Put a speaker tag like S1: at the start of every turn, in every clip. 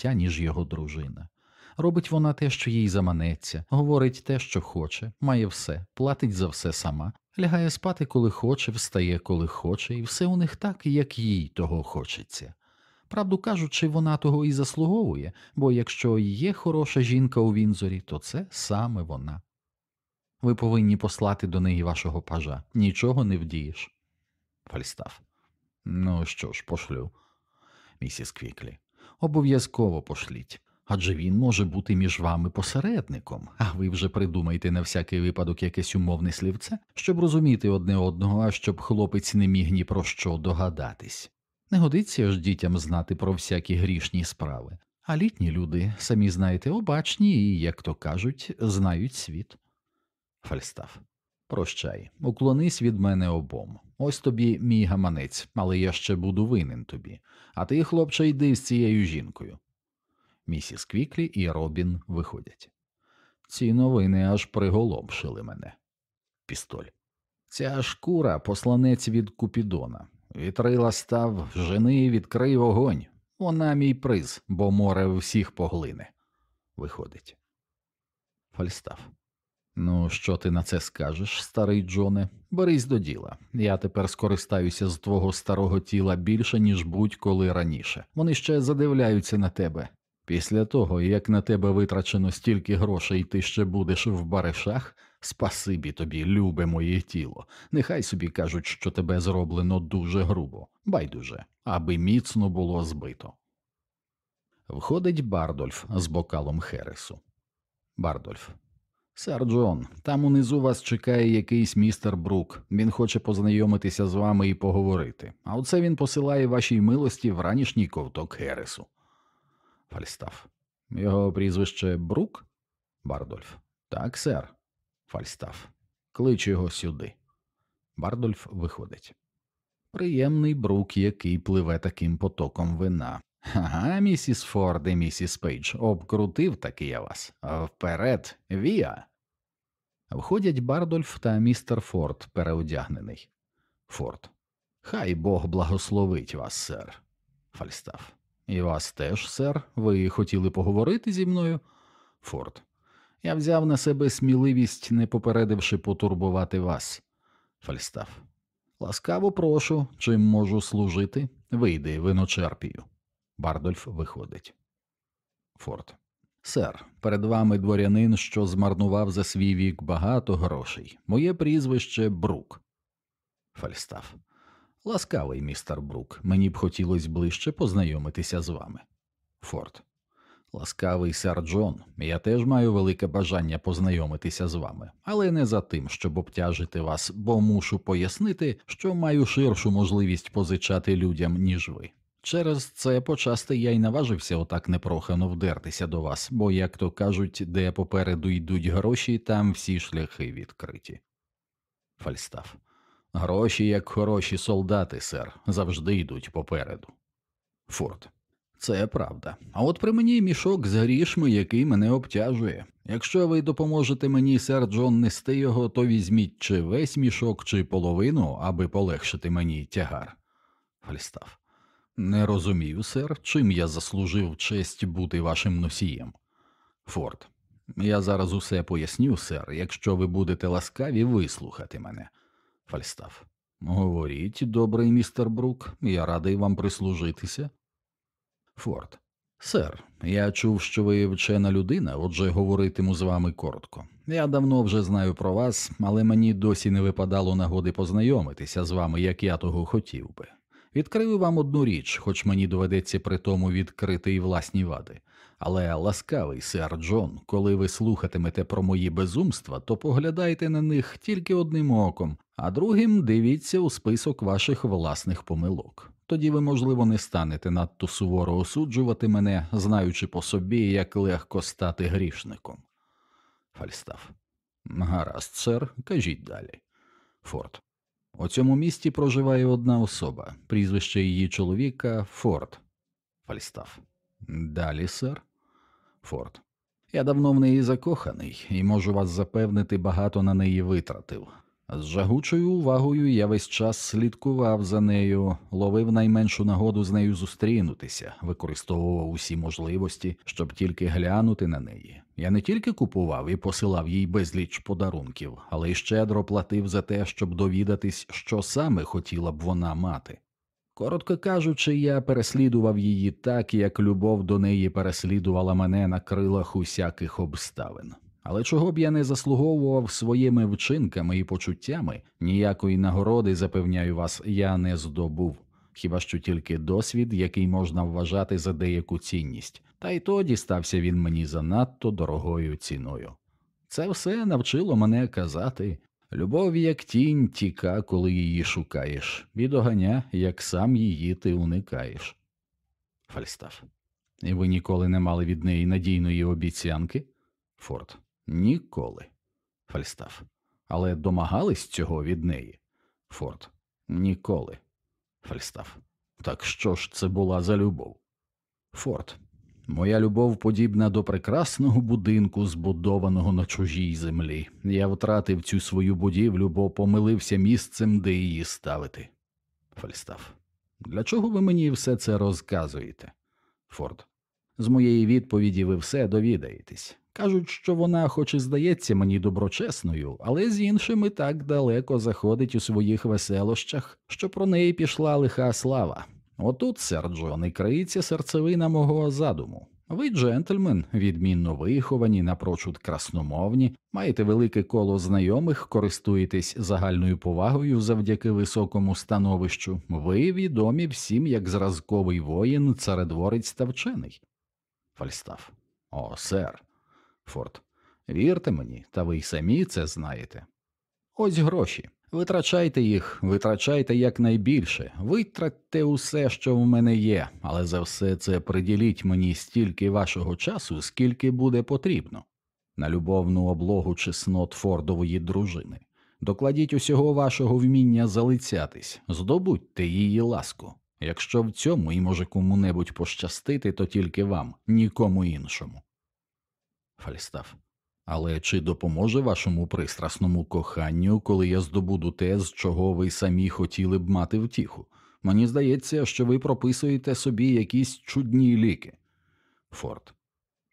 S1: життя, ніж його дружина. Робить вона те, що їй заманеться, говорить те, що хоче, має все, платить за все сама, лягає спати, коли хоче, встає, коли хоче, і все у них так, як їй того хочеться. Правду кажучи, вона того і заслуговує, бо якщо є хороша жінка у Вінзорі, то це саме вона. Ви повинні послати до неї вашого пажа, нічого не вдієш. Фальстаф. Ну що ж, пошлю. Місіс Квіклі. Обов'язково пошліть. Адже він може бути між вами посередником, а ви вже придумайте на всякий випадок якесь умовне слівце, щоб розуміти одне одного, а щоб хлопець не міг ні про що догадатись. Не годиться ж дітям знати про всякі грішні справи, а літні люди, самі знаєте, обачні і, як то кажуть, знають світ. Фальстаф. Прощай, уклонись від мене обом. Ось тобі мій гаманець, але я ще буду винен тобі. А ти, хлопче, йди з цією жінкою. Місіс Квіклі і Робін виходять. Ці новини аж приголомшили мене. Пістоль. Ця шкура посланець від Купідона. Вітрила став, жени, відкрий вогонь. Вона мій приз, бо море всіх поглине. Виходить. Фальстаф. Ну, що ти на це скажеш, старий Джоне? Берись до діла. Я тепер скористаюся з твого старого тіла більше, ніж будь-коли раніше. Вони ще задивляються на тебе. Після того, як на тебе витрачено стільки грошей, ти ще будеш в баришах, спасибі тобі, любе моє тіло. Нехай собі кажуть, що тебе зроблено дуже грубо, байдуже, аби міцно було збито. Входить Бардольф з бокалом Хересу. Бардольф. Сер Джон, там унизу вас чекає якийсь містер Брук. Він хоче познайомитися з вами і поговорити. А оце він посилає вашій милості в ранішній ковток Хересу. Фальстаф. Його прізвище Брук? Бардольф. Так, сер. Фальстаф. Клич його сюди. Бардольф виходить. Приємний брук, який пливе таким потоком вина. Ага, місіс Форд і місіс Пейдж, обкрутив таки я вас. Вперед, вія. Входять Бардольф та містер Форд, переодягнений. Форд. Хай Бог благословить вас, сер. Фальстаф. І вас теж, сер. Ви хотіли поговорити зі мною? Форд. Я взяв на себе сміливість, не попередивши потурбувати вас. Фальстаф. Ласкаво прошу, чим можу служити? Вийди, виночерпію. Бардольф виходить. Форд. Сер, перед вами дворянин, що змарнував за свій вік багато грошей. Моє прізвище Брук. Фальстаф. Ласкавий містер Брук. Мені б хотілося ближче познайомитися з вами. Форд. Ласкавий сер Джон, я теж маю велике бажання познайомитися з вами, але не за тим, щоб обтяжити вас, бо мушу пояснити, що маю ширшу можливість позичати людям, ніж ви. Через це почасти я й наважився отак непрохано вдертися до вас, бо, як то кажуть, де попереду йдуть гроші, там всі шляхи відкриті. Фальстаф. Гроші, як хороші солдати, сер, завжди йдуть попереду. Форд. Це правда. А от при мені мішок з грішми, який мене обтяжує. Якщо ви допоможете мені, сер Джон, нести його, то візьміть чи весь мішок, чи половину, аби полегшити мені тягар. Фальстаф. Не розумію, сер, чим я заслужив честь бути вашим носієм. Форд. Я зараз усе поясню, сер, якщо ви будете ласкаві вислухати мене. Фальстаф. Говоріть, добрий містер Брук, я радий вам прислужитися. Форд. Сер, я чув, що ви вчена людина, отже, говоритиму з вами коротко. Я давно вже знаю про вас, але мені досі не випадало нагоди познайомитися з вами, як я того хотів би. Відкрию вам одну річ, хоч мені доведеться при тому відкрити і власні вади. Але ласкавий сер Джон, коли ви слухатимете про мої безумства, то поглядайте на них тільки одним оком, а другим дивіться у список ваших власних помилок. Тоді ви, можливо, не станете надто суворо осуджувати мене, знаючи по собі, як легко стати грішником. Фальстаф. Гаразд, сер, кажіть далі. Форд. У цьому місті проживає одна особа, прізвище її чоловіка Форд. Фальстаф. Далі, сер. Форд. Я давно в неї закоханий і можу вас запевнити, багато на неї витратив. З жагучою увагою я весь час слідкував за нею, ловив найменшу нагоду з нею зустрінутися, використовував усі можливості, щоб тільки глянути на неї. Я не тільки купував і посилав їй безліч подарунків, але й щедро платив за те, щоб довідатись, що саме хотіла б вона мати. Коротко кажучи, я переслідував її так, як любов до неї переслідувала мене на крилах усяких обставин. Але чого б я не заслуговував своїми вчинками і почуттями, ніякої нагороди, запевняю вас, я не здобув, хіба що тільки досвід, який можна вважати за деяку цінність, та й то дістався він мені занадто дорогою ціною. Це все навчило мене казати любов, як тінь, тіка, коли її шукаєш, і доганя, як сам її ти уникаєш. Фальстаф. І ви ніколи не мали від неї надійної обіцянки? Форд. Ніколи. Фальстаф. Але домагались цього від неї? Форд. Ніколи. Фальстаф. Так що ж це була за любов? Форд. Моя любов подібна до прекрасного будинку, збудованого на чужій землі. Я втратив цю свою будівлю, бо помилився місцем, де її ставити. Фальстаф. Для чого ви мені все це розказуєте? Форд. З моєї відповіді ви все довідаєтесь. Кажуть, що вона, хоч і здається мені доброчесною, але з іншими так далеко заходить у своїх веселощах, що про неї пішла лиха слава. Отут, сер Джон, і криється серцевина мого задуму. Ви, джентльмен, відмінно виховані, напрочуд красномовні, маєте велике коло знайомих, користуєтесь загальною повагою завдяки високому становищу. Ви відомі всім як зразковий воїн, царедворець та вчений. Фальстаф. О, сер. Форд. Вірте мені, та ви й самі це знаєте. Ось гроші. Витрачайте їх, витрачайте якнайбільше, витратьте усе, що в мене є, але за все це приділіть мені стільки вашого часу, скільки буде потрібно, на любовну облогу чеснот Фордової дружини. Докладіть усього вашого вміння залицятись, здобудьте її ласку. Якщо в цьому і може кому-небудь пощастити, то тільки вам, нікому іншому. Фальстаф. Але чи допоможе вашому пристрасному коханню, коли я здобуду те, з чого ви самі хотіли б мати втіху? Мені здається, що ви прописуєте собі якісь чудні ліки. Форд.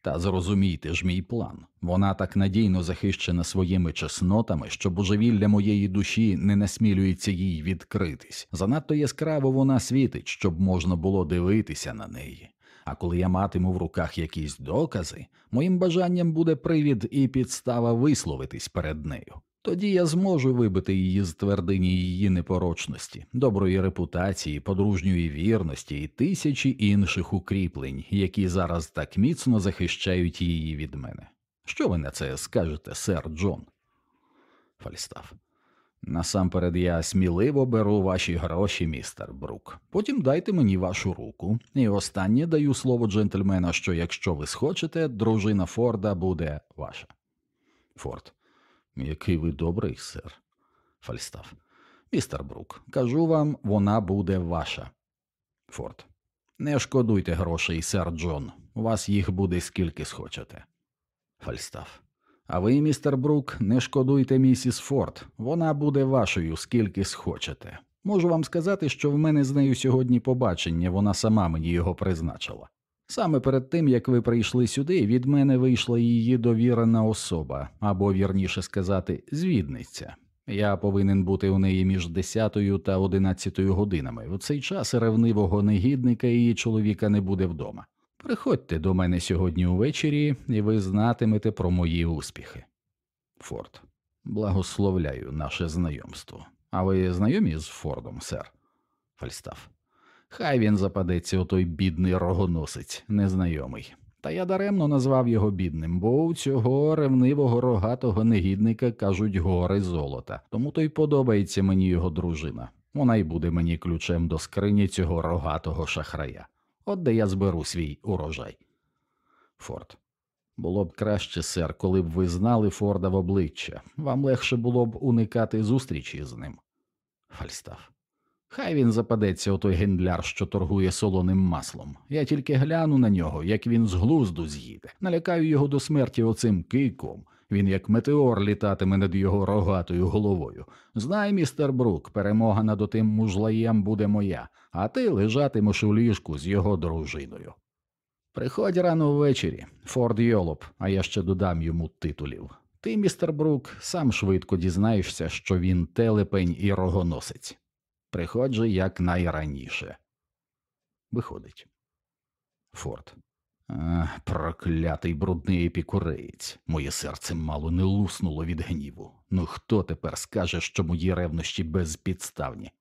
S1: Та зрозумійте ж мій план. Вона так надійно захищена своїми чеснотами, що божевілля моєї душі не насмілюється їй відкритись. Занадто яскраво вона світить, щоб можна було дивитися на неї. А коли я матиму в руках якісь докази, моїм бажанням буде привід і підстава висловитись перед нею. Тоді я зможу вибити її з твердині її непорочності, доброї репутації, подружньої вірності і тисячі інших укріплень, які зараз так міцно захищають її від мене. Що ви на це скажете, сер Джон? Фальстаф. Насамперед я сміливо беру ваші гроші, містер Брук. Потім дайте мені вашу руку. І останнє даю слово джентльмена, що якщо ви схочете, дружина Форда буде ваша. Форд. Який ви добрий, сер. Фальстаф. Містер Брук, кажу вам, вона буде ваша. Форд. Не шкодуйте грошей, сер Джон. У вас їх буде скільки схочете. Фальстаф. А ви, містер Брук, не шкодуйте місіс Форд, вона буде вашою, скільки схочете. Можу вам сказати, що в мене з нею сьогодні побачення, вона сама мені його призначила. Саме перед тим, як ви прийшли сюди, від мене вийшла її довірена особа, або вірніше сказати, звідниця. Я повинен бути у неї між 10 та 11 годинами. У цей час ревнивого негідника її чоловіка не буде вдома. Приходьте до мене сьогодні увечері, і ви знатимете про мої успіхи. Форд. Благословляю наше знайомство. А ви знайомі з Фордом, сер? Фальстаф. Хай він западеться, отой бідний рогоносець, незнайомий. Та я даремно назвав його бідним, бо у цього ревнивого рогатого негідника кажуть гори золота, тому то й подобається мені його дружина. Вона й буде мені ключем до скрині цього рогатого шахрая. От де я зберу свій урожай. Форд. Було б краще, сер, коли б ви знали Форда в обличчя. Вам легше було б уникати зустрічі з ним. Фальстаф. Хай він западеться, отой гендляр, що торгує солоним маслом. Я тільки гляну на нього, як він з глузду з'їде, налякаю його до смерті оцим кийком, Він як метеор літатиме над його рогатою головою. Знай, містер Брук, перемога над отим мужлаєм буде моя, а ти лежатимеш у ліжку з його дружиною. Приходь рано ввечері, Форд Йолоп, а я ще додам йому титулів. Ти, містер Брук, сам швидко дізнаєшся, що він телепень і рогоносець. Приходь же якнайраніше. Виходить. Форд. А, проклятий брудний епікуреєць. Моє серце мало не луснуло від гніву. Ну хто тепер скаже, що мої ревнощі безпідставні?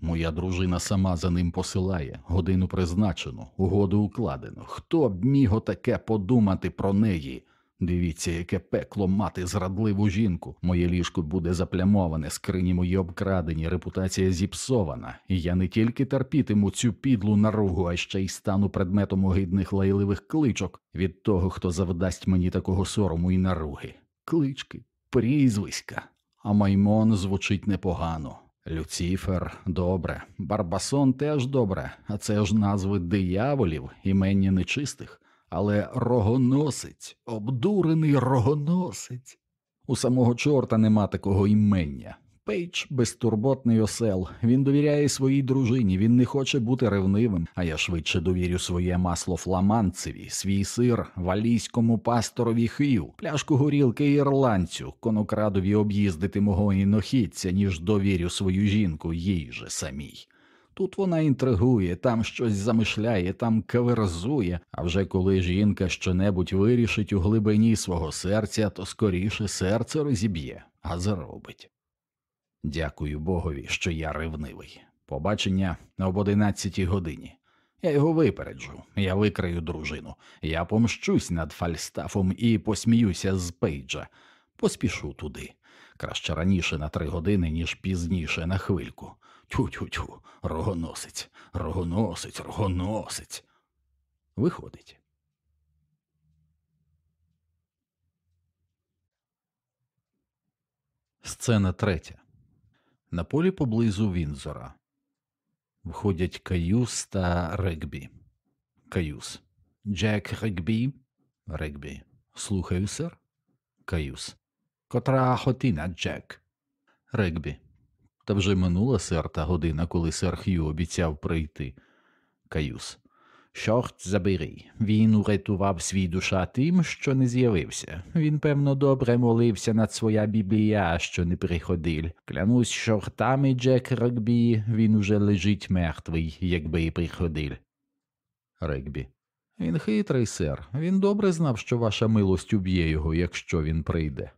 S1: Моя дружина сама за ним посилає, годину призначену, угоду укладено. Хто б міг отаке подумати про неї? Дивіться, яке пекло мати зрадливу жінку. Моє ліжко буде заплямоване, скрині мої обкрадені, репутація зіпсована, і я не тільки терпітиму цю підлу наругу, а ще й стану предметом огидних лайливих кличок від того, хто завдасть мені такого сорому і наруги. Клички, прізвиська. А Маймон звучить непогано. Люцифер добре, Барбасон теж добре, а це ж назви дияволів, імені нечистих але рогоносець, обдурений рогоносець. У самого чорта нема такого імення. Пейдж безтурботний осел, він довіряє своїй дружині, він не хоче бути ревнивим, а я швидше довірю своє масло фламандцеві, свій сир валійському пасторові Х'ю, пляшку горілки ірландцю, конокрадові об'їздити мого інохідця, ніж довірю свою жінку їй же самій. Тут вона інтригує, там щось замишляє, там каверзує, а вже коли жінка що-небудь вирішить у глибині свого серця, то скоріше серце розіб'є, а зробить. Дякую Богові, що я ревнивий. Побачення об одинадцятій годині. Я його випереджу, я викрию дружину, я помщусь над Фальстафом і посміюся з Пейджа, поспішу туди. Краще раніше на три години, ніж пізніше на хвильку. Тю-тю-тю, рогоносець, рогоносець, рогоносець. Виходить. Сцена третя. На полі поблизу Вінзора. Входять Каюс та Регбі. Каюс. Джек Регбі. Регбі. Слухаю, сер. Каюс. Котра хотина, Джек. Регбі. Та вже минула сер та година, коли сер Х'ю обіцяв прийти. Каюс. Чорт забери. Він урятував свій душа тим, що не з'явився. Він, певно, добре молився над своя біблія, що не приходив. Клянусь чортами, Джек Регбі, він уже лежить мертвий, якби і приходив. Регбі. Він хитрий, сер. Він добре знав, що ваша милость уб'є його, якщо він прийде.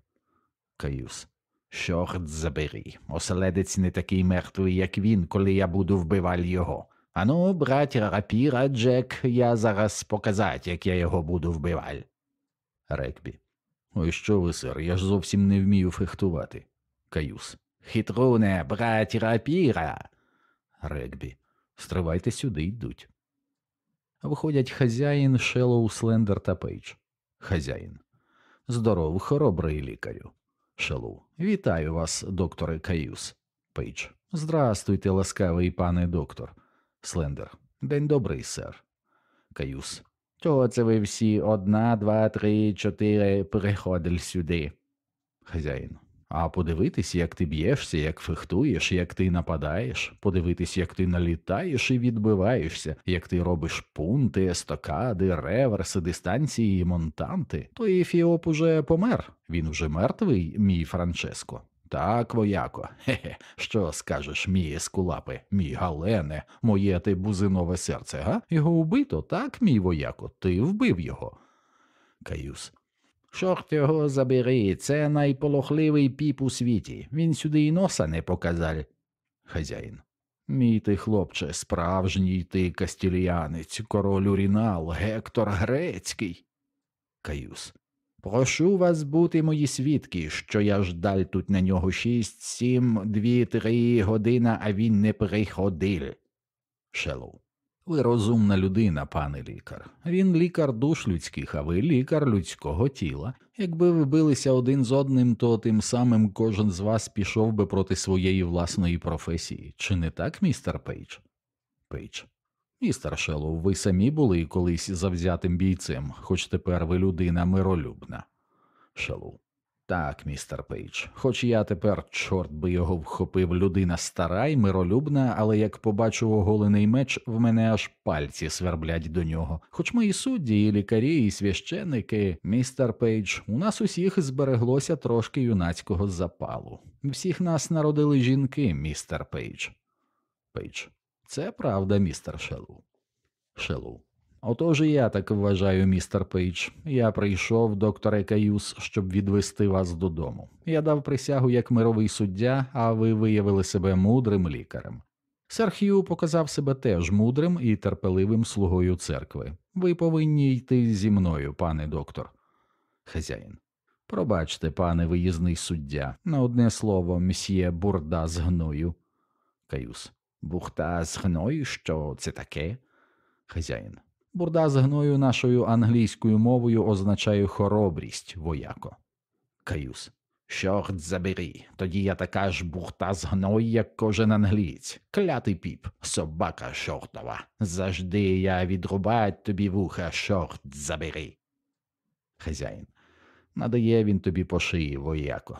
S1: Каюс. Чорт забери. Оселедець не такий мертвий, як він, коли я буду вбивати його. Ану, брать рапіра, Джек, я зараз показать, як я його буду вбивати. Рекбі. Ой, що ви, сер, я ж зовсім не вмію фехтувати. Каюс. Хитруне, брать рапіра. Регбі. Стривайте, сюди йдуть. Виходять хазяїн, Шелоу, Слендер та Пейдж. Хазяїн. Здоров, хоробрий лікарю. Шелоу. Вітаю вас, докторе Каюс. Пейдж. Здрастуйте, ласкавий пане доктор. Слендер. День добрий, сер. Каюс. Чого це ви всі одна, два, три, чотири приходили сюди? Хазяїн. А подивитись, як ти б'єшся, як фехтуєш, як ти нападаєш, подивитись, як ти налітаєш і відбиваєшся, як ти робиш пункти, естокади, реверси, дистанції, монтанти, то Ефіоп уже помер. Він уже мертвий, мій Франческо. Так, вояко, хе-хе, що скажеш, мій ескулапе, мій галене, моє ти бузинове серце, га? Його вбито, так, мій вояко, ти вбив його. Каюс. Чорт його забери, це найполохливий піп у світі. Він сюди й носа не показав. Хазяїн. Мій ти, хлопче, справжній ти кастіліянець, король Урінал, Гектор Грецький. Каюс. Прошу вас бути мої свідки, що я ждаль тут на нього шість, сім, дві, три години, а він не приходив. Шелоу. Ви розумна людина, пане лікар. Він лікар душ людських, а ви лікар людського тіла. Якби ви билися один з одним, то тим самим кожен з вас пішов би проти своєї власної професії. Чи не так, містер Пейдж? Пейдж. Містер Шеллоу, ви самі були колись завзятим бійцем, хоч тепер ви людина миролюбна. Шеллоу. Так, містер Пейдж, хоч я тепер, чорт би його вхопив, людина стара й миролюбна, але як побачу оголений меч, в мене аж пальці сверблять до нього. Хоч ми і судді, і лікарі, і священники, містер Пейдж, у нас усіх збереглося трошки юнацького запалу. Всіх нас народили жінки, містер Пейдж. Пейдж. Це правда, містер Шелоу. Шелоу. Отож і я так вважаю, містер Пейдж. Я прийшов, докторе Каюс, щоб відвести вас додому. Я дав присягу як мировий суддя, а ви виявили себе мудрим лікарем. Сер Хью показав себе теж мудрим і терпеливим слугою церкви. Ви повинні йти зі мною, пане доктор. Хазяїн. Пробачте, пане виїзний суддя, на одне слово, мсьє бурда з гною. Каюс. Бухта з гною? Що це таке? Хазяїн. Бурда з гною нашою англійською мовою означає хоробрість, вояко. Каюс. Чорт забери, тоді я така ж бурта з гною, як кожен англієць. Клятий піп, собака чортова. Завжди я відрубать тобі вуха, чорт забери. Хазяїн. Надає він тобі по шиї, вояко.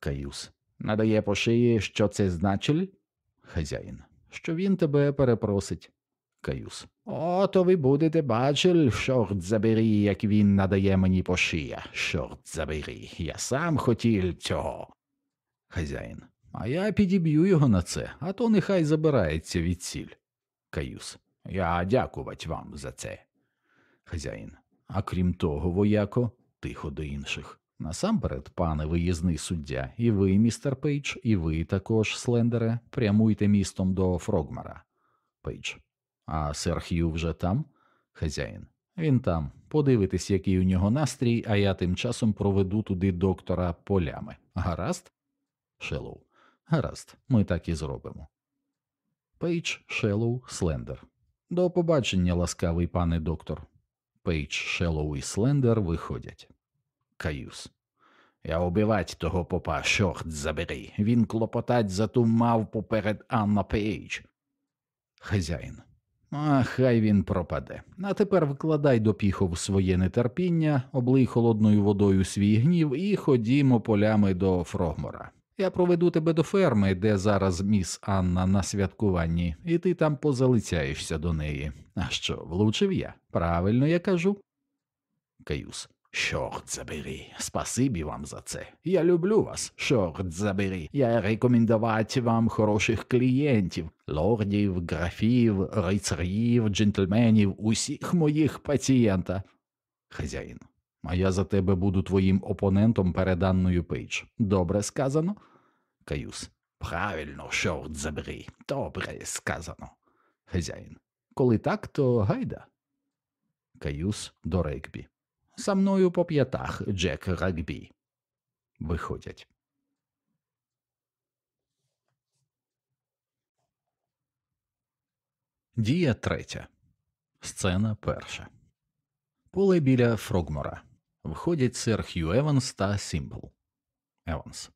S1: Каюс. Надає по шиї, що це значить? Хазяїн. Що він тебе перепросить. Каюс. О, то ви будете бачили, чорт забери, як він надає мені по шия. Чорт забери, я сам хотів цього. Хазяїн. А я підіб'ю його на це, а то нехай забирається від ціль. Каюс. Я дякувать вам за це. Хазяїн. А крім того, вояко, тихо до інших. Насамперед, пане виїзний суддя, і ви, містер Пейдж, і ви також, Слендере, прямуйте містом до Фрогмора. Пейдж. А сер Хью вже там? Хазяїн. Він там. Подивитись, який у нього настрій, а я тим часом проведу туди доктора полями. Гаразд? Шелоу. Гаразд, ми так і зробимо. Пейдж, Шелоу, Слендер. До побачення, ласкавий пане доктор. Пейдж, Шелоу і Слендер виходять. Каюс. Я убивать того попа, чорт забери. Він клопотать за ту мавпу перед Анна Пейдж. Хазяїн. А хай він пропаде. А тепер вкладай до піхов своє нетерпіння, облий холодною водою свій гнів і ходімо полями до Фрогмора. Я проведу тебе до ферми, де зараз міс Анна на святкуванні, і ти там позалицяєшся до неї. А що, влучив я? Правильно я кажу? Каюс. Чорт забери, спасибі вам за це. Я люблю вас, чорт забери. Я рекомендувати вам хороших клієнтів, лордів, графів, рицарів, джентльменів, усіх моїх пацієнта. Хазяїн. А я за тебе буду твоїм опонентом перед Анною Пейдж. Добре сказано? Каюс. Правильно, чорт забери. Добре сказано. Хазяїн. Коли так, то гайда. Каюс до Регбі. За мною по п'ятах, Джек Регбі. Виходять. Дія третя. Сцена перша. Поле біля Фрогмора. Входять сер Хью Еванс та Сімпл. Еванс.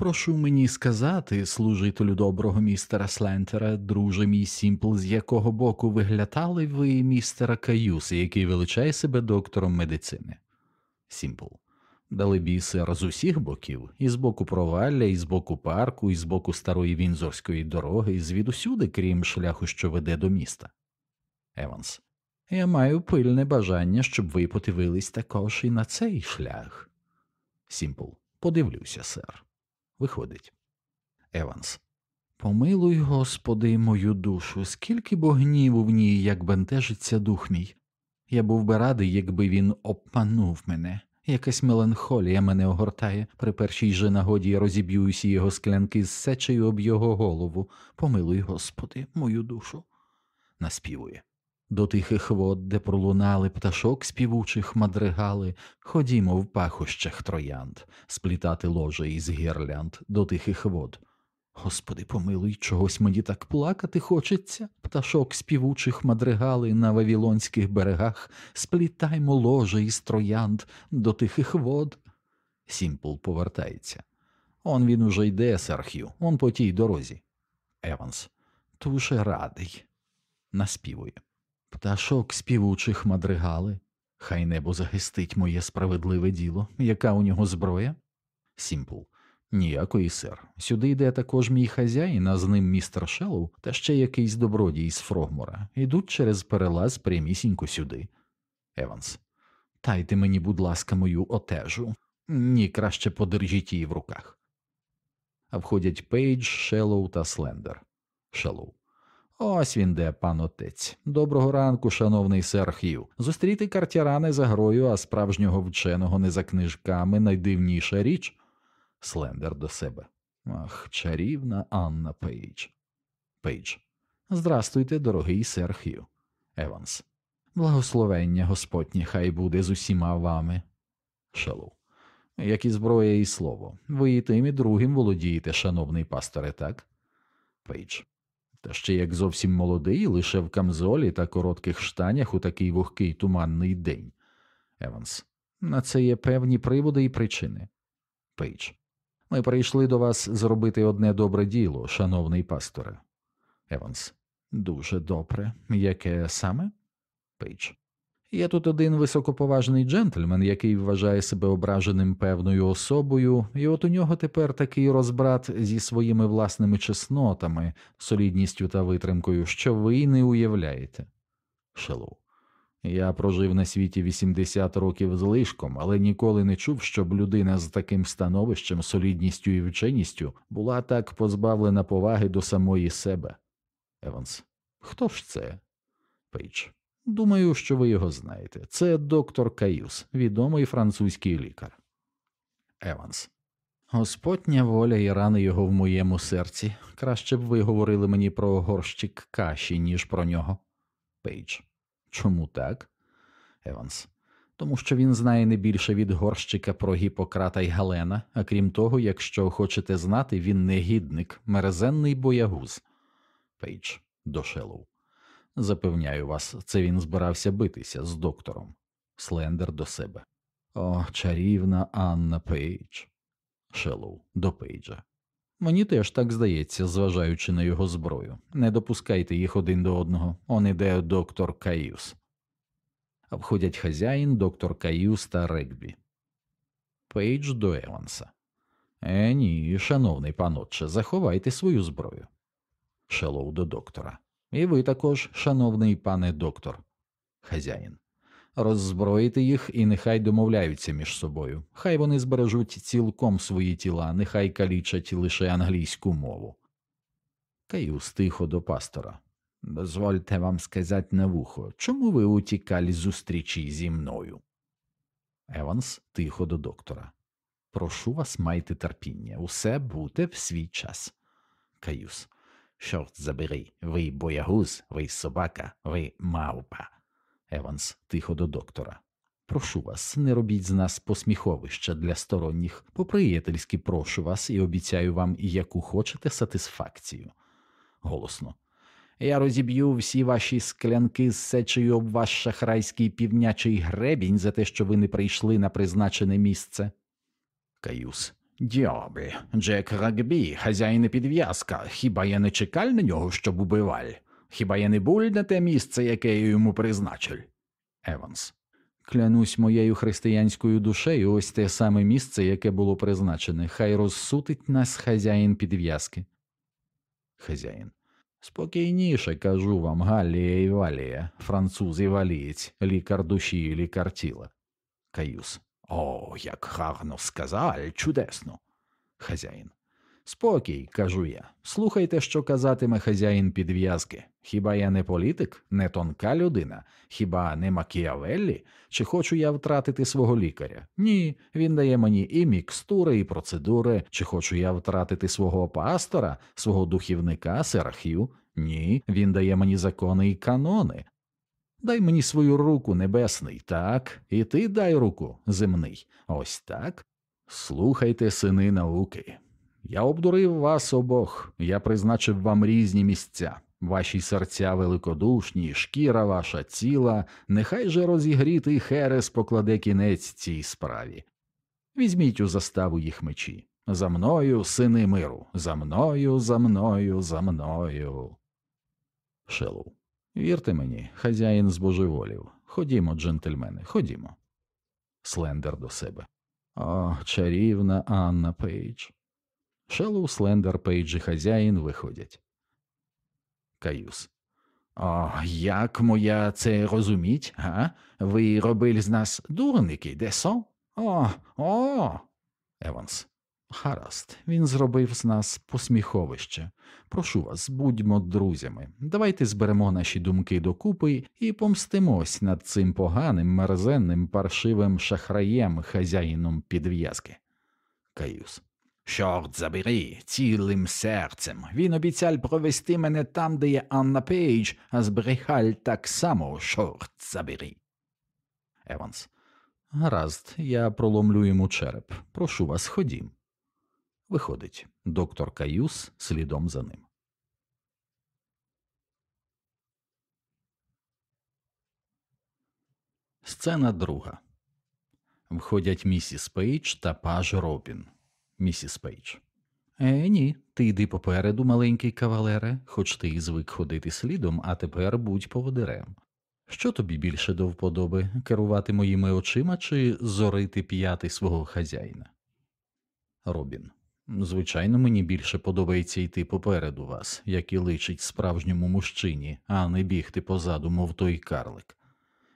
S1: Прошу мені сказати, служителю доброго містера Слендера, друже мій Сімпл, з якого боку виглядали ви містера Каюса, який величає себе доктором медицини. Сімпл. Далебі, сер, з усіх боків, і з боку провалля, і з боку парку, і з боку старої віндзорської дороги, і звідусюди, крім шляху, що веде до міста. Еванс. Я маю пильне бажання, щоб ви подивились також і на цей шлях. Сімпл. Подивлюся, сер. Виходить. Еванс. Помилуй, Господи, мою душу, скільки бо гніву в ній, як бентежиться дух мій. Я був би радий, якби він обманув мене. Якась меланхолія мене огортає. При першій же нагоді я розіб'ю його склянки з сечею об його голову. Помилуй, Господи, мою душу. Наспівує. До тихих вод, де пролунали пташок співучих мадригали, ходімо в пахощах троянд, сплітати ложе із гірлянд до тихих вод. Господи, помилуй, чогось мені так плакати хочеться. Пташок співучих мадригали на вавілонських берегах, сплітаймо ложе із троянд до тихих вод. Сімпл повертається. Он він уже йде, сер Хью, он по тій дорозі. Еванс. Дуже радий. Наспівує. Пташок співучих мадригали. Хай небо захистить моє справедливе діло, яка у нього зброя? Сімпл. Ніякої, сер. Сюди йде також мій хазяїн, а з ним містер Шеллоу та ще якийсь добродій з Фрогмора. Ідуть через перелаз прямісінько сюди. Еванс. Тайте мені, будь ласка, мою отежу. Ні, краще подержіть її в руках. А входять Пейдж, Шеллоу та Слендер. Шеллоу. Ось він де, пан отець. Доброго ранку, шановний сер Хью. Зустріти картяра не за грою, а справжнього вченого не за книжками найдивніша річ. Слендер до себе. Ах, чарівна Анна Пейдж. Пейдж. Здрастуйте, дорогий сер Хью. Еванс. Благословення Господнє, хай буде з усіма вами. Шеллоу. Як і зброя, і слово. Ви і тим і другим володієте, шановний пасторе, так? Пейдж. Та ще як зовсім молодий, лише в камзолі та коротких штанях у такий вогкий туманний день. Еванс. На це є певні приводи і причини. Пейдж. Ми прийшли до вас зробити одне добре діло, шановний пасторе. Еванс. Дуже добре. Яке саме? Пейдж. Є тут один високоповажний джентльмен, який вважає себе ображеним певною особою, і от у нього тепер такий розбрат зі своїми власними чеснотами, солідністю та витримкою, що ви й не уявляєте. Шеллоу. Я прожив на світі 80 років з лишком, але ніколи не чув, щоб людина з таким становищем, солідністю і вченістю була так позбавлена поваги до самої себе. Еванс. Хто ж це? Пейдж. Думаю, що ви його знаєте. Це доктор Каюс, відомий французький лікар. Еванс. Господня воля і рани його в моєму серці. Краще б ви говорили мені про горщик каші, ніж про нього. Пейдж. Чому так? Еванс. Тому що він знає не більше від горщика про Гіппократа й Галена, а крім того, якщо хочете знати, він негідник, мерзенний боягуз. Пейдж до Шеллоу. Запевняю вас, це він збирався битися з доктором. Слендер до себе. О, чарівна Анна Пейдж. Шеллоу до Пейджа. Мені теж так здається, зважаючи на його зброю. Не допускайте їх один до одного. Он іде доктор Каюс. Входять хазяїн, доктор Каюс та Регбі. Пейдж до Еванса. Е, ні, шановний панотче, заховайте свою зброю. Шелоу до доктора. І ви також, шановний пане доктор, хазяїн. Роззброїти їх і нехай домовляються між собою. Хай вони збережуть цілком свої тіла, нехай калічать лише англійську мову. Каюс тихо до пастора. Дозвольте вам сказати на вухо, чому ви утікали зустрічі зі мною? Еванс тихо до доктора. Прошу вас, майте терпіння, усе буде в свій час. Каюс. Чорт забери, ви боягуз, ви собака, ви мавпа. Еванс тихо до доктора. Прошу вас, не робіть з нас посміховища для сторонніх. По-приятельськи прошу вас і обіцяю вам, яку хочете сатисфакцію. Голосно. Я розіб'ю всі ваші склянки з сечею об ваш шахрайський півнячий гребінь за те, що ви не прийшли на призначене місце. Каюс. Дьоби, Джек Рагбі, хазяїн підв'язка. Хіба я не чекаль на нього, щоб убиваль? Хіба я не буль на те місце, яке я йому призначив? Еванс. Клянусь моєю християнською душею, ось те саме місце, яке було призначене. Хай розсутить нас хазяїн підв'язки. Хазяїн. Спокійніше кажу вам, Галія і Валія, француз і валієць, лікар душі і лікар тіла. Каюс. О, як гарно сказали, чудесно. Хазяїн. Спокій, кажу я. Слухайте, що казатиме хазяїн підв'язки. Хіба я не політик, не тонка людина, хіба не Макіавеллі? Чи хочу я втратити свого лікаря? Ні, він дає мені і мікстури, і процедури. Чи хочу я втратити свого пастора, свого духівника, серахів? Ні, він дає мені закони і канони. Дай мені свою руку, небесний, так, і ти дай руку, земний. Ось так. Слухайте, сини науки. Я обдурив вас обох, я призначив вам різні місця. Ваші серця великодушні, шкіра ваша ціла, нехай же розігрітий Херес покладе кінець цій справі. Візьміть у заставу їх мечі. За мною, сини миру, за мною, за мною, за мною. Шеллоу. Вірте мені, хазяїн збожеволів. Ходімо, джентльмени, ходімо. Слендер до себе. О, чарівна Анна Пейдж. Шеллоу, Слендер, Пейдж і хазяїн виходять. Каюс. О, як моя це розуміть, га? Ви робили з нас дурники, des sots? О, о. Еванс. Гаразд, він зробив з нас посміховище. Прошу вас, будьмо друзями. Давайте зберемо наші думки докупи і помстимось над цим поганим, мерзенним, паршивим шахраєм, хазяїном підв'язки. Каюс. Чорт забери, цілим серцем. Він обіцяв провести мене там, де є Анна Пейдж, а збрехаль так само, чорт забери. Еванс. Гаразд, я проломлю йому череп. Прошу вас, ходім. Виходить, доктор Каюс слідом за ним. Сцена друга. Входять місіс Пейдж та паж Робін. Місіс Пейдж. Е, ні, ти йди попереду, маленький кавалере, хоч ти і звик ходити слідом, а тепер будь поводирем. Що тобі більше до вподоби керувати моїми очима чи зорити п'яти свого хазяїна? Робін. Звичайно, мені більше подобається йти попереду вас, як і личить справжньому мужчині, а не бігти позаду, мов той карлик.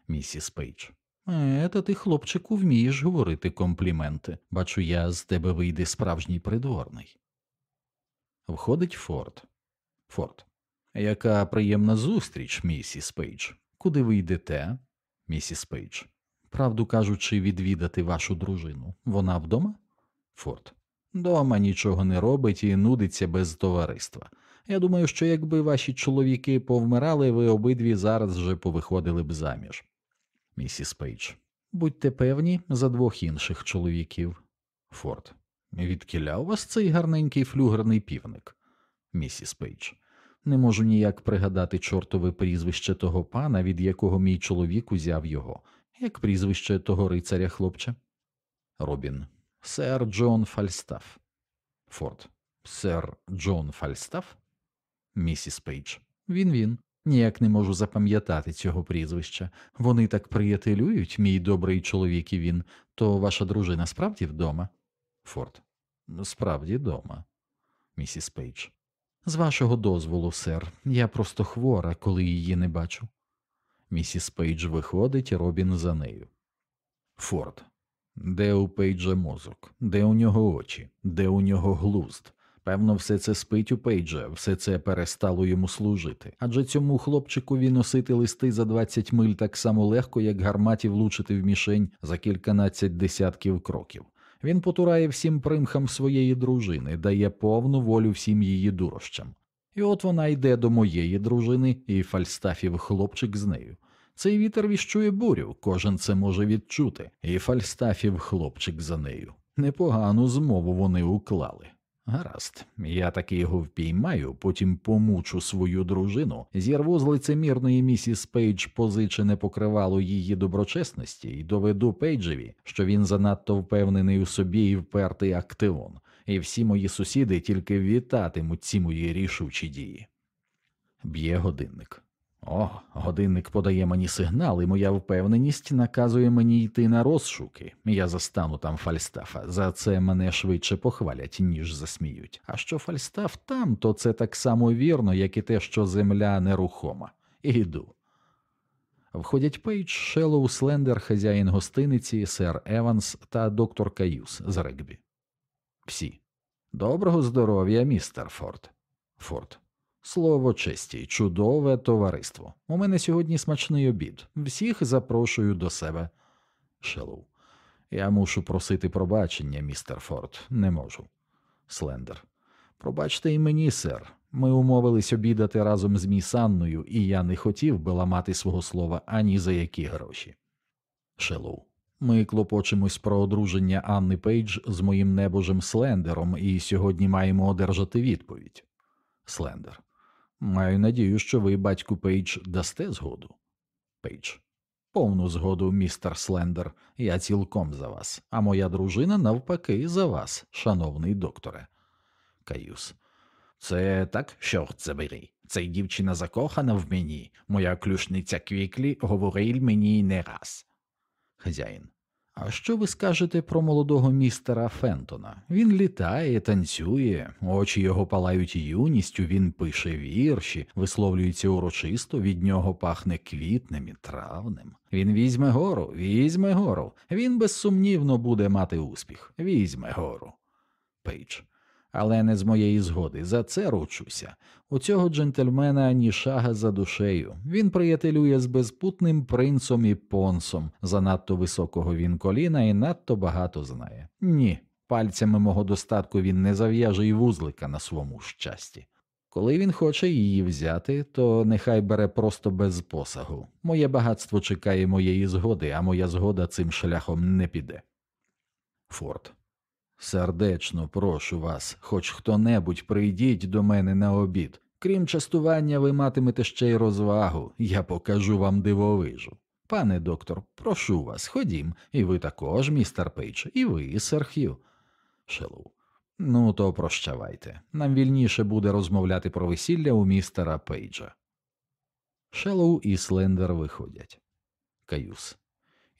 S1: Місіс Пейдж. Е, та ти, хлопчику, вмієш говорити компліменти. Бачу я, з тебе вийде справжній придворний. Входить Форд. Форд. Яка приємна зустріч, місіс Пейдж. Куди ви йдете? Місіс Пейдж. Правду кажучи, відвідати вашу дружину. Вона вдома? Форд. Дома нічого не робить і нудиться без товариства. Я думаю, що якби ваші чоловіки повмирали, ви обидві зараз вже повиходили б заміж. Місіс Пейдж. Будьте певні за двох інших чоловіків. Форд. Відкіля у вас цей гарненький флюгерний півник. Місіс Пейдж. Не можу ніяк пригадати чортове прізвище того пана, від якого мій чоловік узяв його, як прізвище того рицаря хлопче. Робін. Сер Джон Фальстаф. Форд. Сер Джон Фальстаф? Місіс Пейдж. Він він. Ніяк не можу запам'ятати цього прізвища. Вони так приятелюють, мій добрий чоловік і він. То ваша дружина справді вдома? Форд. Справді вдома. Місіс Пейдж. З вашого дозволу, сер. Я просто хвора, коли її не бачу. Місіс Пейдж виходить, Робін за нею. Форд. Де у Пейджа мозок, де у нього очі, де у нього глузд. Певно, все це спить у Пейджа, все це перестало йому служити. Адже цьому хлопчикові носити листи за 20 миль так само легко, як гарматі влучити в мішень за кільканадцять десятків кроків. Він потурає всім примхам своєї дружини, дає повну волю всім її дурощам. І от вона йде до моєї дружини, і Фальстафів хлопчик з нею. Цей вітер віщує бурю, кожен це може відчути, і Фальстафів хлопчик за нею. Непогану змову вони уклали. Гаразд, я таки його впіймаю, потім помучу свою дружину, зірву з лицемірної місіс Пейдж позичене покривало її доброчесності і доведу Пейджеві, що він занадто впевнений у собі і впертий Актеон, і всі мої сусіди тільки вітатимуть ці мої рішучі дії. Б'є годинник. О, годинник подає мені сигнал, і моя впевненість наказує мені йти на розшуки. Я застану там Фальстафа. За це мене швидше похвалять, ніж засміють. А що Фальстаф там, то це так само вірно, як і те, що земля нерухома. Іду. Входять Пейдж, Шеллоу, Слендер, хазяїн гостиниці, сер Еванс та доктор Каюс з Регбі. Всі. Доброго здоров'я, містер Форд. Форд. Слово честі, чудове товариство. У мене сьогодні смачний обід. Всіх запрошую до себе. Шелоу. Я мушу просити пробачення, містер Форд. Не можу. Слендер. Пробачте і мені, сер. Ми умовились обідати разом з міс Анною, і я не хотів би ламати свого слова ані за які гроші. Шелоу. Ми клопочемось про одруження Анни Пейдж з моїм небожим Слендером, і сьогодні маємо одержати відповідь. Слендер. Маю надію, що ви, батьку Пейдж, дасте згоду. Пейдж. Повну згоду, містер Слендер, я цілком за вас, а моя дружина навпаки за вас, шановний докторе. Каюс. Це так, чорт забери. Цей дівчина закохана в мені. Моя клюшниця Квіклі говорив мені не раз. Хазяїн. А що ви скажете про молодого містера Фентона? Він літає, танцює, очі його палають юністю, він пише вірші, висловлюється урочисто, від нього пахне квітнем і травнем. Він візьме гору, візьме гору. Він безсумнівно буде мати успіх. Візьме гору. Пейдж але не з моєї згоди. За це ручуся. У цього джентльмена ні шага за душею. Він приятелює з безпутним принцом і Пойнсом. Занадто високого він коліна і надто багато знає. Ні, пальцями мого достатку він не зав'яже й вузлика на своєму щасті. Коли він хоче її взяти, то нехай бере просто без посагу. Моє багатство чекає моєї згоди, а моя згода цим шляхом не піде. Форд. Сердечно прошу вас, хоч хто небудь прийдіть до мене на обід. Крім частування, ви матимете ще й розвагу, я покажу вам дивовижу. Пане доктор, прошу вас, ходім, і ви також, містер Пейдж, і ви, сер Хью. Ну, то прощавайте. Нам вільніше буде розмовляти про весілля у містера Пейджа. Шелоу і Слендер виходять. Каюс.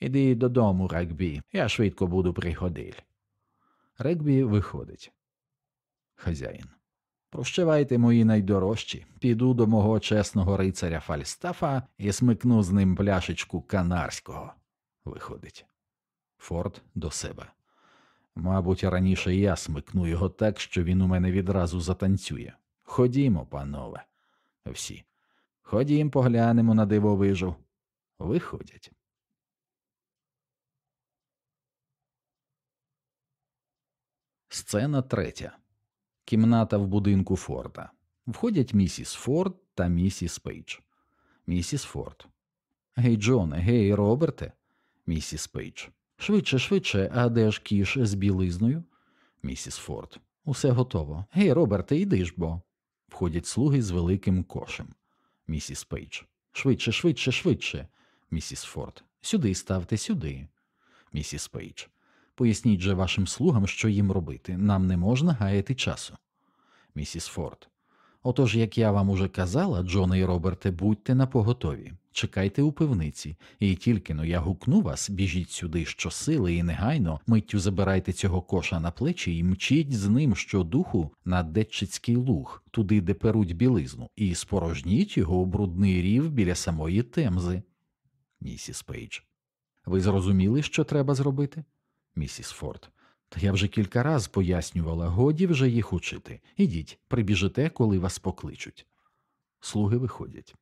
S1: Іди додому, Регбі, я швидко буду приходиль. Регбі виходить. Хазяїн. Прощавайте, мої найдорожчі, піду до мого чесного рицаря Фальстафа і смикну з ним пляшечку канарського. Виходить. Форд до себе. Мабуть, раніше я смикну його так, що він у мене відразу затанцює. Ходімо, панове. Всі. Ходім, поглянемо на дивовижу. Виходять. Сцена третя. Кімната в будинку Форда. Входять місіс Форд та місіс Пейдж. Місіс Форд. Гей, Джоне, гей, Роберте. Місіс Пейдж. Швидше, швидше, а де ж кіш з білизною? Місіс Форд. Усе готово. Гей, Роберте, іди ж бо. Входять слуги з великим кошем. Місіс Пейдж. Швидше, швидше, швидше. Місіс Форд. Сюди ставте, сюди. Місіс Пейдж. Поясніть же вашим слугам, що їм робити. Нам не можна гаяти часу. Місіс Форд. Отож, як я вам уже казала, Джоне і Роберте, будьте напоготові, чекайте у пивниці, і тільки но я гукну вас, біжіть сюди щосили і негайно, миттю забирайте цього коша на плечі і мчіть з ним щодуху на Детчицький луг, туди, де перуть білизну, і спорожніть його у брудний рів біля самої Темзи. Місіс Пейдж. Ви зрозуміли, що треба зробити? Місіс Форд. Та я вже кілька раз пояснювала, годі вже їх учити. Ідіть, прибіжите, коли вас покличуть. Слуги виходять.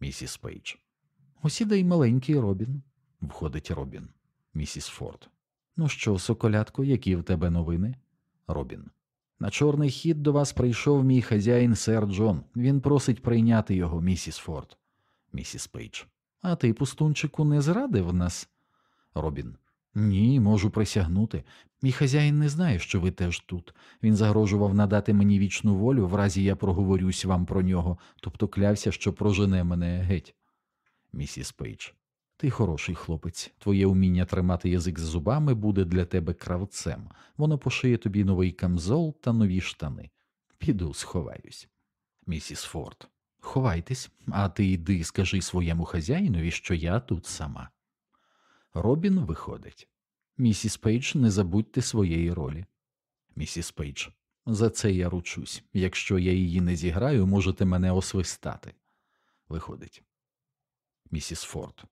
S1: Місіс Пейдж. Ось іде маленький Робін. Входить Робін. Місіс Форд. Ну що, соколятко, які в тебе новини? Робін. На чорний хід до вас прийшов мій хазяїн сер Джон. Він просить прийняти його, місіс Форд. Місіс Пейдж. А ти, пустунчику, не зрадив нас? Робін. Ні, можу присягнути. Мій хазяїн не знає, що ви теж тут. Він загрожував надати мені вічну волю, в разі я проговорюсь вам про нього, тобто клявся, що прожене мене геть. Місіс Пейдж. Ти хороший хлопець, твоє уміння тримати язик за зубами буде для тебе кравцем. Воно пошиє тобі новий камзол та нові штани. Піду, сховаюсь. Місіс Форд. Ховайтесь, а ти йди скажи своєму хазяїнові, що я тут сама. Робін виходить. Місіс Пейдж, не забудьте своєї ролі. Місіс Пейдж. За це я ручусь. Якщо я її не зіграю, можете мене освистати. Виходить. Місіс Форд.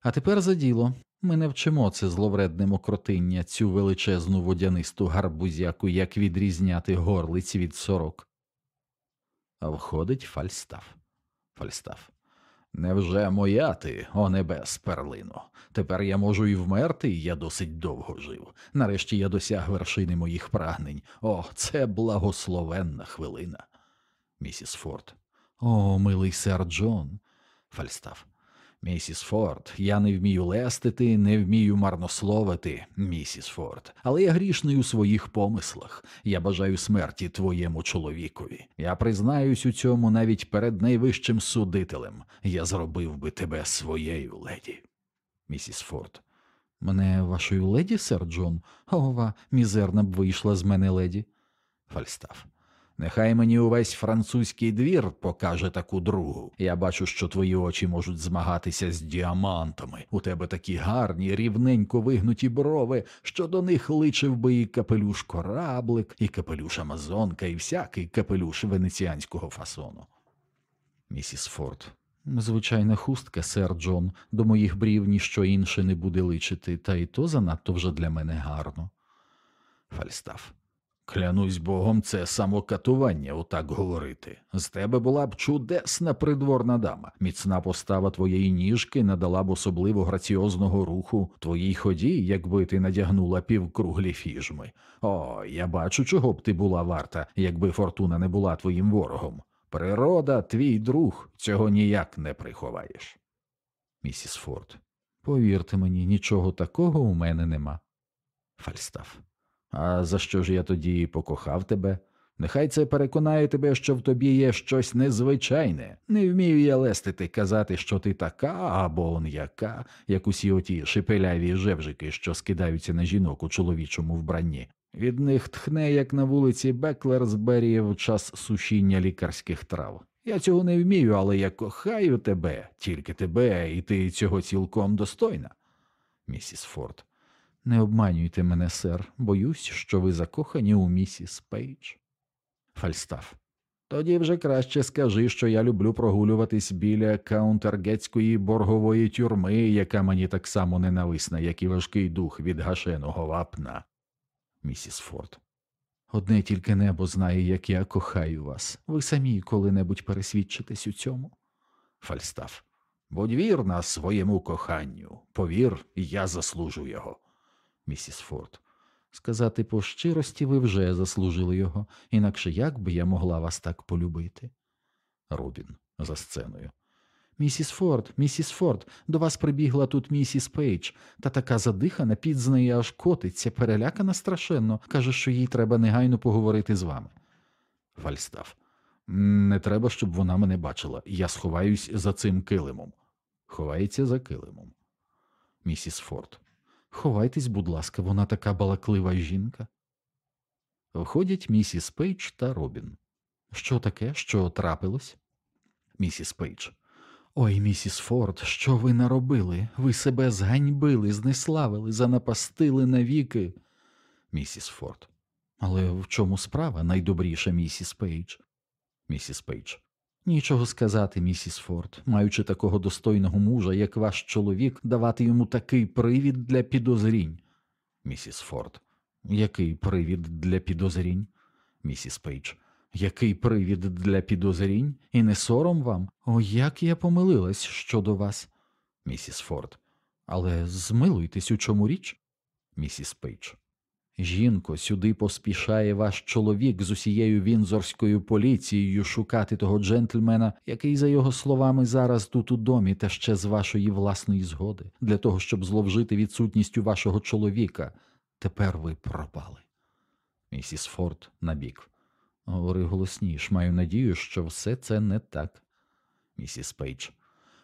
S1: А тепер за діло. Ми навчимо це зловредне мокротиння, цю величезну водянисту гарбузяку, як відрізняти горлиць від сорок. А входить Фальстаф. Фальстаф. Невже моя ти, о небес, перлино? Тепер я можу і вмерти, і я досить довго жив. Нарешті я досяг вершини моїх прагнень. О, це благословенна хвилина. Місіс Форд. О, милий сер Джон. Фальстаф. Місіс Форд, я не вмію лестити, не вмію марнословити, місіс Форд, але я грішний у своїх помислах. Я бажаю смерті твоєму чоловікові. Я признаюсь у цьому навіть перед найвищим судителем. Я зробив би тебе своєю леді. Місіс Форд. Мене вашою леді, сер Джон? Ова, мізерна б вийшла з мене леді. Фальстаф. Нехай мені увесь французький двір покаже таку другу. Я бачу, що твої очі можуть змагатися з діамантами. У тебе такі гарні, рівненько вигнуті брови, що до них личив би і капелюш кораблик, і капелюш Амазонка, і всякий капелюш венеціанського фасону. Місіс Форд. Звичайна хустка, сер Джон, до моїх брів ніщо інше не буде личити, та й то занадто вже для мене гарно. Фальстаф. Клянусь богом, це самокатування отак говорити. З тебе була б чудесна придворна дама. Міцна постава твоєї ніжки надала б особливо граціозного руху твоїй ході, якби ти надягнула півкруглі фіжми. О, я бачу, чого б ти була варта, якби фортуна не була твоїм ворогом. Природа, твій друг, цього ніяк не приховаєш. Місіс Форд. Повірте мені, нічого такого у мене нема. Фальстаф. А за що ж я тоді покохав тебе? Нехай це переконає тебе, що в тобі є щось незвичайне. Не вмію я лестити казати, що ти така або он яка, як усі оті шепеляві жевжики, що скидаються на жінок у чоловічому вбранні. Від них тхне, як на вулиці Беклерсбері в час сушіння лікарських трав. Я цього не вмію, але я кохаю тебе, тільки тебе, і ти цього цілком достойна. Місіс Форд. Не обманюйте мене, сер, боюсь, що ви закохані у місіс Пейдж. Фальстаф. Тоді вже краще скажи, що я люблю прогулюватись біля каунтергетської боргової тюрми, яка мені так само ненависна, як і важкий дух від гашеного вапна. Місіс Форд. Одне тільки небо знає, як я кохаю вас. Ви самі коли-небудь пересвідчитесь у цьому. Фальстаф. Будь вірна своєму коханню. Повір, я заслужу його. Місіс Форд. Сказати по щирості, ви вже заслужили його, інакше як би я могла вас так полюбити? Робін за сценою. Місіс Форд, місіс Форд, до вас прибігла тут місіс Пейдж, та така задихана, піт з неї аж котиться, перелякана страшенно, каже, що їй треба негайно поговорити з вами. Фальстаф. Не треба, щоб вона мене бачила. Я сховаюсь за цим килимом. Ховається за килимом. Місіс Форд. Ховайтесь, будь ласка, вона така балаклива жінка. Входять місіс Пейдж та Робін. Що таке, що трапилось? Місіс Пейдж. Ой, місіс Форд, що ви наробили? Ви себе зганьбили, знеславили, занапастили навіки. Місіс Форд. Але в чому справа найдобріша місіс Пейдж? Місіс Пейдж. Нічого сказати, місіс Форд, маючи такого достойного мужа, як ваш чоловік, давати йому такий привід для підозрінь. Місіс Форд. Який привід для підозрінь? Місіс Пейдж. Який привід для підозрінь? І не сором вам? О, як я помилилась щодо вас. Місіс Форд. Але змилуйтесь, у чому річ? Місіс Пейдж. Жінко, сюди поспішає ваш чоловік з усією вінзорською поліцією шукати того джентльмена, який, за його словами, зараз тут у домі, та ще з вашої власної згоди, для того, щоб зловжити відсутністю вашого чоловіка. Тепер ви пропали. Місіс Форд набік. Говори голосніш, маю надію, що все це не так. Місіс Пейдж.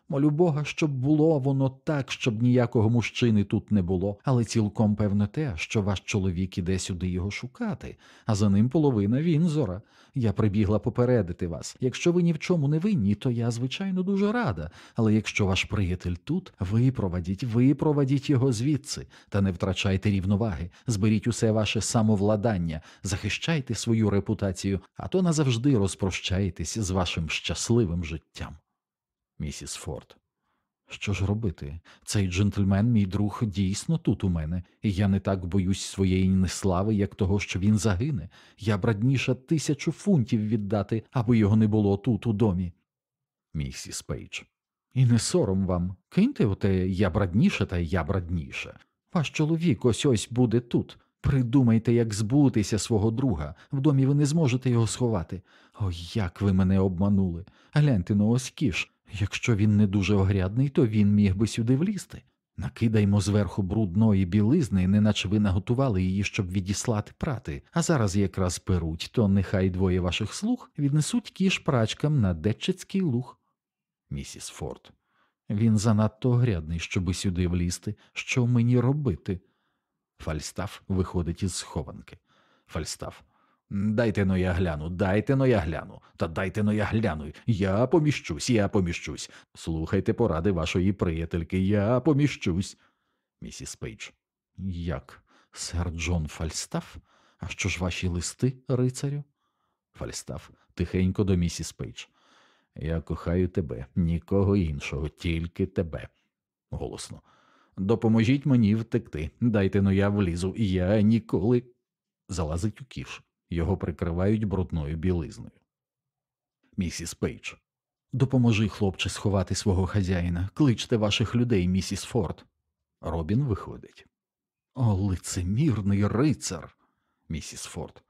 S1: Молю Бога, щоб було воно так, щоб ніякого мужчини тут не було, але цілком певне те, що ваш чоловік іде сюди його шукати, а за ним половина Вінзора. Я прибігла попередити вас. Якщо ви ні в чому не винні, то я, звичайно, дуже рада. Але якщо ваш приятель тут, випровадіть, випровадіть його звідси, та не втрачайте рівноваги, зберіть усе ваше самовладання, захищайте свою репутацію, а то назавжди розпрощаєтесь з вашим щасливим життям місіс Форд. Що ж робити? Цей джентльмен, мій друг, дійсно тут у мене, і я не так боюсь своєї неслави, як того, що він загине. Я б радніше тисячу фунтів віддати, аби його не було тут у домі. Місіс Пейдж. І не сором вам. Киньте оте я б радніше та я б радніше. Ваш чоловік ось ось буде тут. Придумайте, як збутися свого друга. В домі ви не зможете його сховати. О, як ви мене обманули. Гляньте но, ось кіш. Якщо він не дуже огрядний, то він міг би сюди влізти. Накидаймо зверху брудної білизни, неначе ви наготували її, щоб відіслати прати, а зараз якраз перуть, то нехай двоє ваших слуг віднесуть кіш прачкам на Детчицький луг. Місіс Форд. Він занадто огрядний, щоби сюди влізти. Що мені робити? Фальстаф виходить із схованки. Фальстаф. Дайте но я гляну, дайте но я гляну, та дайте но я гляну. Я поміщусь, я поміщусь. Слухайте поради вашої приятельки, я поміщусь. Місіс Пейдж. Як? Сер Джон Фальстаф? А що ж ваші листи, рицарю? Фальстаф тихенько до місіс Пейдж. Я кохаю тебе, нікого іншого, тільки тебе. Голосно. Допоможіть мені втекти. Дайте но я влізу, я ніколи. Залазить у кіш. Його прикривають брудною білизною. Місіс Пейдж. Допоможи, хлопче, сховати свого хазяїна. Кличте ваших людей, місіс Форд. Робін виходить. О, лицемірний рицар. Місіс Форд.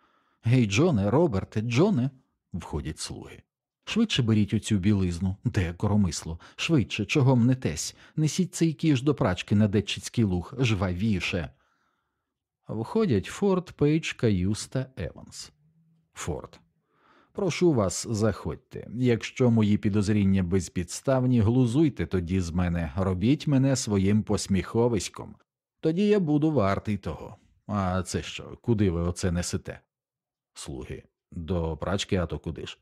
S1: Гей, Джоне, Роберте, Джоне. Входять слуги. Швидше беріть оцю білизну, де коромисло, швидше, чого мнетесь, несіть цей кіш до прачки на Детчицький луг, жвавіше. Входять Форд, Пейдж, Каюс Еванс. Форд. Прошу вас, заходьте. Якщо мої підозріння безпідставні, глузуйте тоді з мене, робіть мене своїм посміховиськом. Тоді я буду вартий того. А це що, куди ви оце несете? Слуги. До прачки, а то куди ж?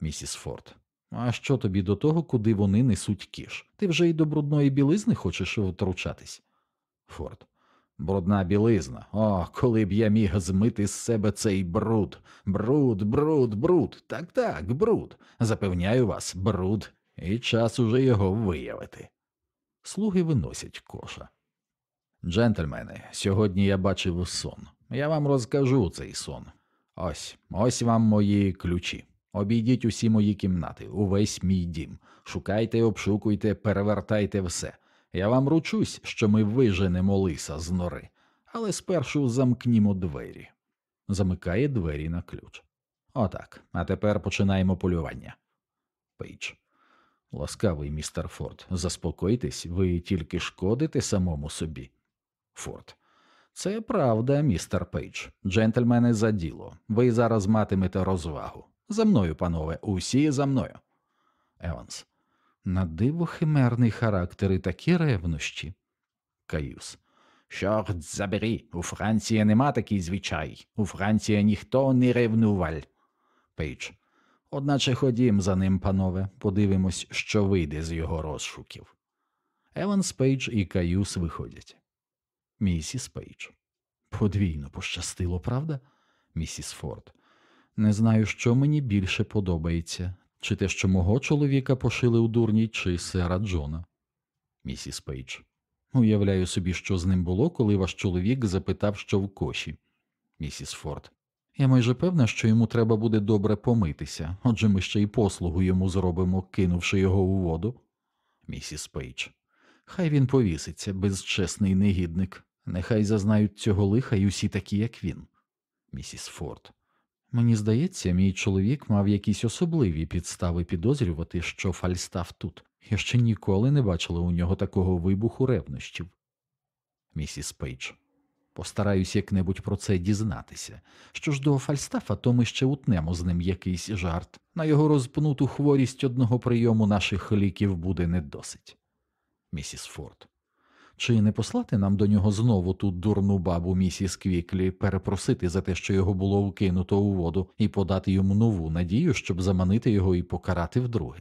S1: Місіс Форд. А що тобі до того, куди вони несуть кіш? Ти вже й до брудної білизни хочеш втручатись? Форд. Брудна білизна. О, коли б я міг змити з себе цей бруд. Бруд, бруд, бруд. Так, так, бруд. Запевняю вас, бруд, і час уже його виявити. Слуги виносять коша. Джентльмени, сьогодні я бачив сон. Я вам розкажу цей сон. Ось, ось вам мої ключі. Обійдіть усі мої кімнати, увесь мій дім. Шукайте, обшукуйте, перевертайте все. Я вам ручусь, що ми виженемо лиса з нори, але спершу замкнімо двері. Замикає двері на ключ. Отак. А тепер починаємо полювання. Пейдж. Ласкавий містер Форд, заспокойтесь, ви тільки шкодите самому собі. Форд. Це правда, містер Пейдж. Джентльмени за діло. Ви зараз матимете розвагу. За мною, панове, усі за мною. Еванс. На диво химерний характер і такі ревнощі. Каюс. Чорт забери, у Франції нема такий звичай. У Франції ніхто не ревнуваль. Пейдж. Одначе ходім за ним, панове, подивимось, що вийде з його розшуків. Еванс Пейдж і Каюс виходять. Місіс Пейдж. Подвійно пощастило, правда? Місіс Форд. Не знаю, що мені більше подобається, чи те, що мого чоловіка пошили у дурні, чи сера Джона. Місіс Пейдж. Уявляю собі, що з ним було, коли ваш чоловік запитав, що в коші. Місіс Форд. Я майже певна, що йому треба буде добре помитися, отже ми ще й послугу йому зробимо, кинувши його у воду. Місіс Пейдж. Хай він повіситься, безчесний негідник. Нехай зазнають цього лиха й усі такі, як він. Місіс Форд. Мені здається, мій чоловік мав якісь особливі підстави підозрювати, що Фальстаф тут. Я ще ніколи не бачила у нього такого вибуху ревнощів. Місіс Пейдж. Постараюсь як-небудь про це дізнатися. Що ж до Фальстафа, то ми ще утнемо з ним якийсь жарт. На його розпутну хворість одного прийому наших ліків буде не досить. Місіс Форд. Чи не послати нам до нього знову ту дурну бабу місіс Квіклі перепросити за те, що його було вкинуто у воду, і подати йому нову надію, щоб заманити його і покарати вдруге?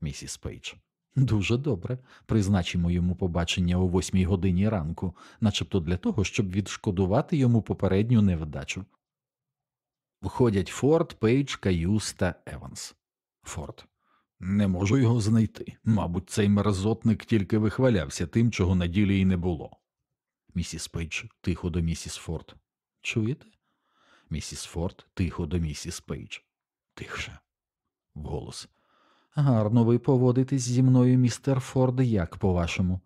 S1: Місіс Пейдж. Дуже добре. Призначимо йому побачення о восьмій годині ранку, начебто для того, щоб відшкодувати йому попередню невдачу. Входять Форд, Пейдж, Каюс та Еванс. Форд. Не можу його знайти. Мабуть, цей мерзотник тільки вихвалявся тим, чого на ділі й не було. Місіс Пейдж тихо до місіс Форд. Чуєте? Місіс Форд тихо до місіс Пейдж. Тихше. Вголос. Гарно ви поводитесь зі мною, містер Форд, як по-вашому?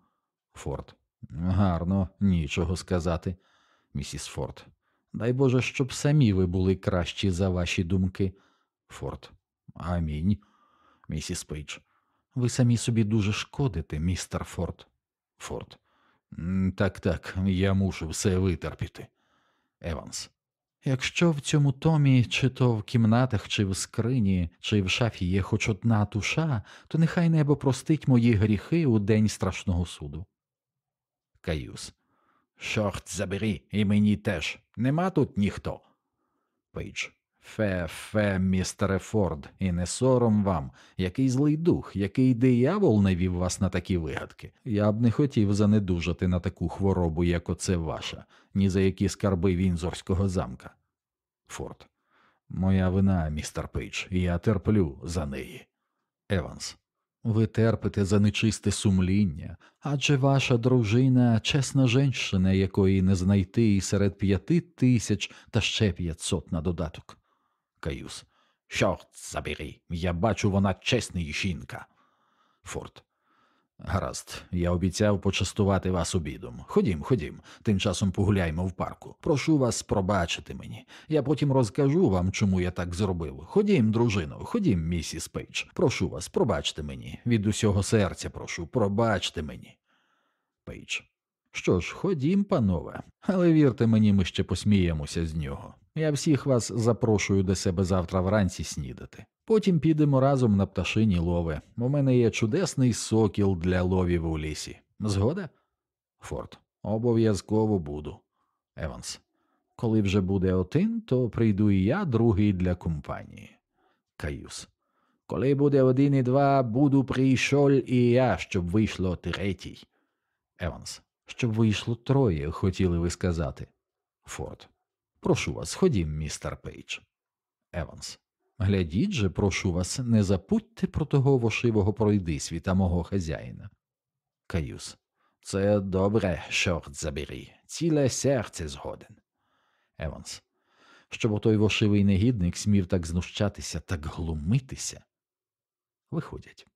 S1: Форд. Гарно, нічого сказати. Місіс Форд. Дай Боже, щоб самі ви були кращі за ваші думки. Форд. Амінь. Місіс Пейдж. Ви самі собі дуже шкодите, містер Форд. Форд. Так, так, я мушу все витерпіти. Еванс. Якщо в цьому томі, чи то в кімнатах, чи в скрині, чи в шафі є хоч одна душа, то нехай небо простить мої гріхи у день страшного суду. Каюс. Чорт забери, і мені теж. Нема тут ніхто. Пейдж. Фе, фе, містере Форд, і не сором вам, який злий дух, який диявол навів вас на такі вигадки. Я б не хотів занедужати на таку хворобу, як оце ваша, ні за які скарби Віндзорського замка. Форд. Моя вина, містер Пейдж, я терплю за неї. Еванс. Ви терпите за нечисте сумління, адже ваша дружина чесна женщина, якої не знайти і серед п'яти тисяч та ще п'ятсот на додаток. Каюс. Чорт забери, я бачу, вона чесна жінка. Форд. Гаразд, я обіцяв почастувати вас обідом. Ходім, ходім, тим часом погуляймо в парку. Прошу вас пробачити мені. Я потім розкажу вам, чому я так зробив. Ходім, дружино, ходім, місіс Пейдж. Прошу вас, пробачте мені. Від усього серця прошу, пробачте мені. Пейдж. Що ж, ходім, панове, але вірте мені, ми ще посміємося з нього. Я всіх вас запрошую до себе завтра вранці снідати. Потім підемо разом на пташині лови. У мене є чудесний сокіл для ловів у лісі. Згода? Форд. Обов'язково буду. Еванс. Коли вже буде один, то прийду і я, другий для компанії. Каюс. Коли буде один і два, буду прийшов і я, щоб вийшло третій. Еванс. Щоб вийшло троє, хотіли ви сказати. Форд. Прошу вас, ходім, містер Пейдж. Еванс. Глядіть же, прошу вас, не забудьте про того вошивого пройдисвіта мого хазяїна. Каюс. Це добре, чорт забери, ціле серце згоден. Еванс. Щоб отой вошивий негідник смів так знущатися, так глумитися. Виходять.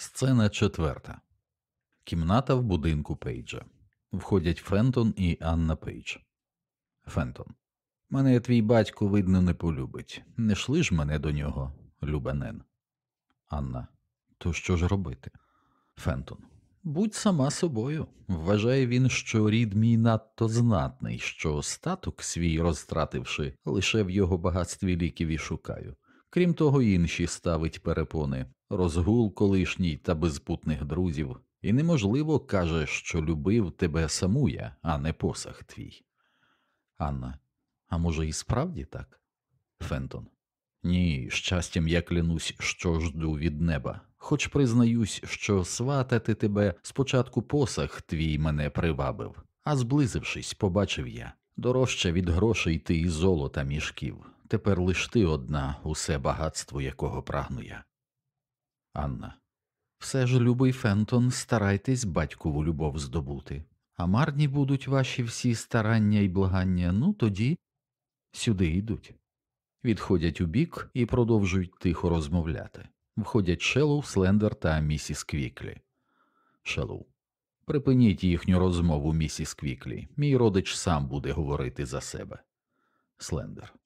S1: Сцена четверта. Кімната в будинку Пейджа. Входять Фентон і Анна Пейдж. Фентон. Мене твій батько, видно, не полюбить. Не шли ж мене до нього, Любенен. Анна. То що ж робити? Фентон. Будь сама собою. Вважає він, що рід мій надто знатний, що статок свій розтративши, лише в його багатстві ліків і шукаю. Крім того, інші ставить перепони, розгул колишній та безпутних друзів, і неможливо каже, що любив тебе саму я, а не посах твій. Анна. А може, і справді так? Фентон. Ні, щастям я клянусь, що жду від неба. Хоч признаюсь, що сватати тебе спочатку посах твій мене привабив, а зблизившись, побачив я дорожче від грошей ти і золота мішків. Тепер лиш ти одна, усе багатство, якого прагну я. Анна. Все ж, любий Фентон, старайтесь батькову любов здобути, а марні будуть ваші всі старання і благання, ну тоді сюди йдуть. Відходять убік і продовжують тихо розмовляти. Входять Шеллоу, Слендер та місіс Квіклі. Шеллоу. Припиніть їхню розмову, місіс Квіклі. Мій родич сам буде говорити за себе. Слендер.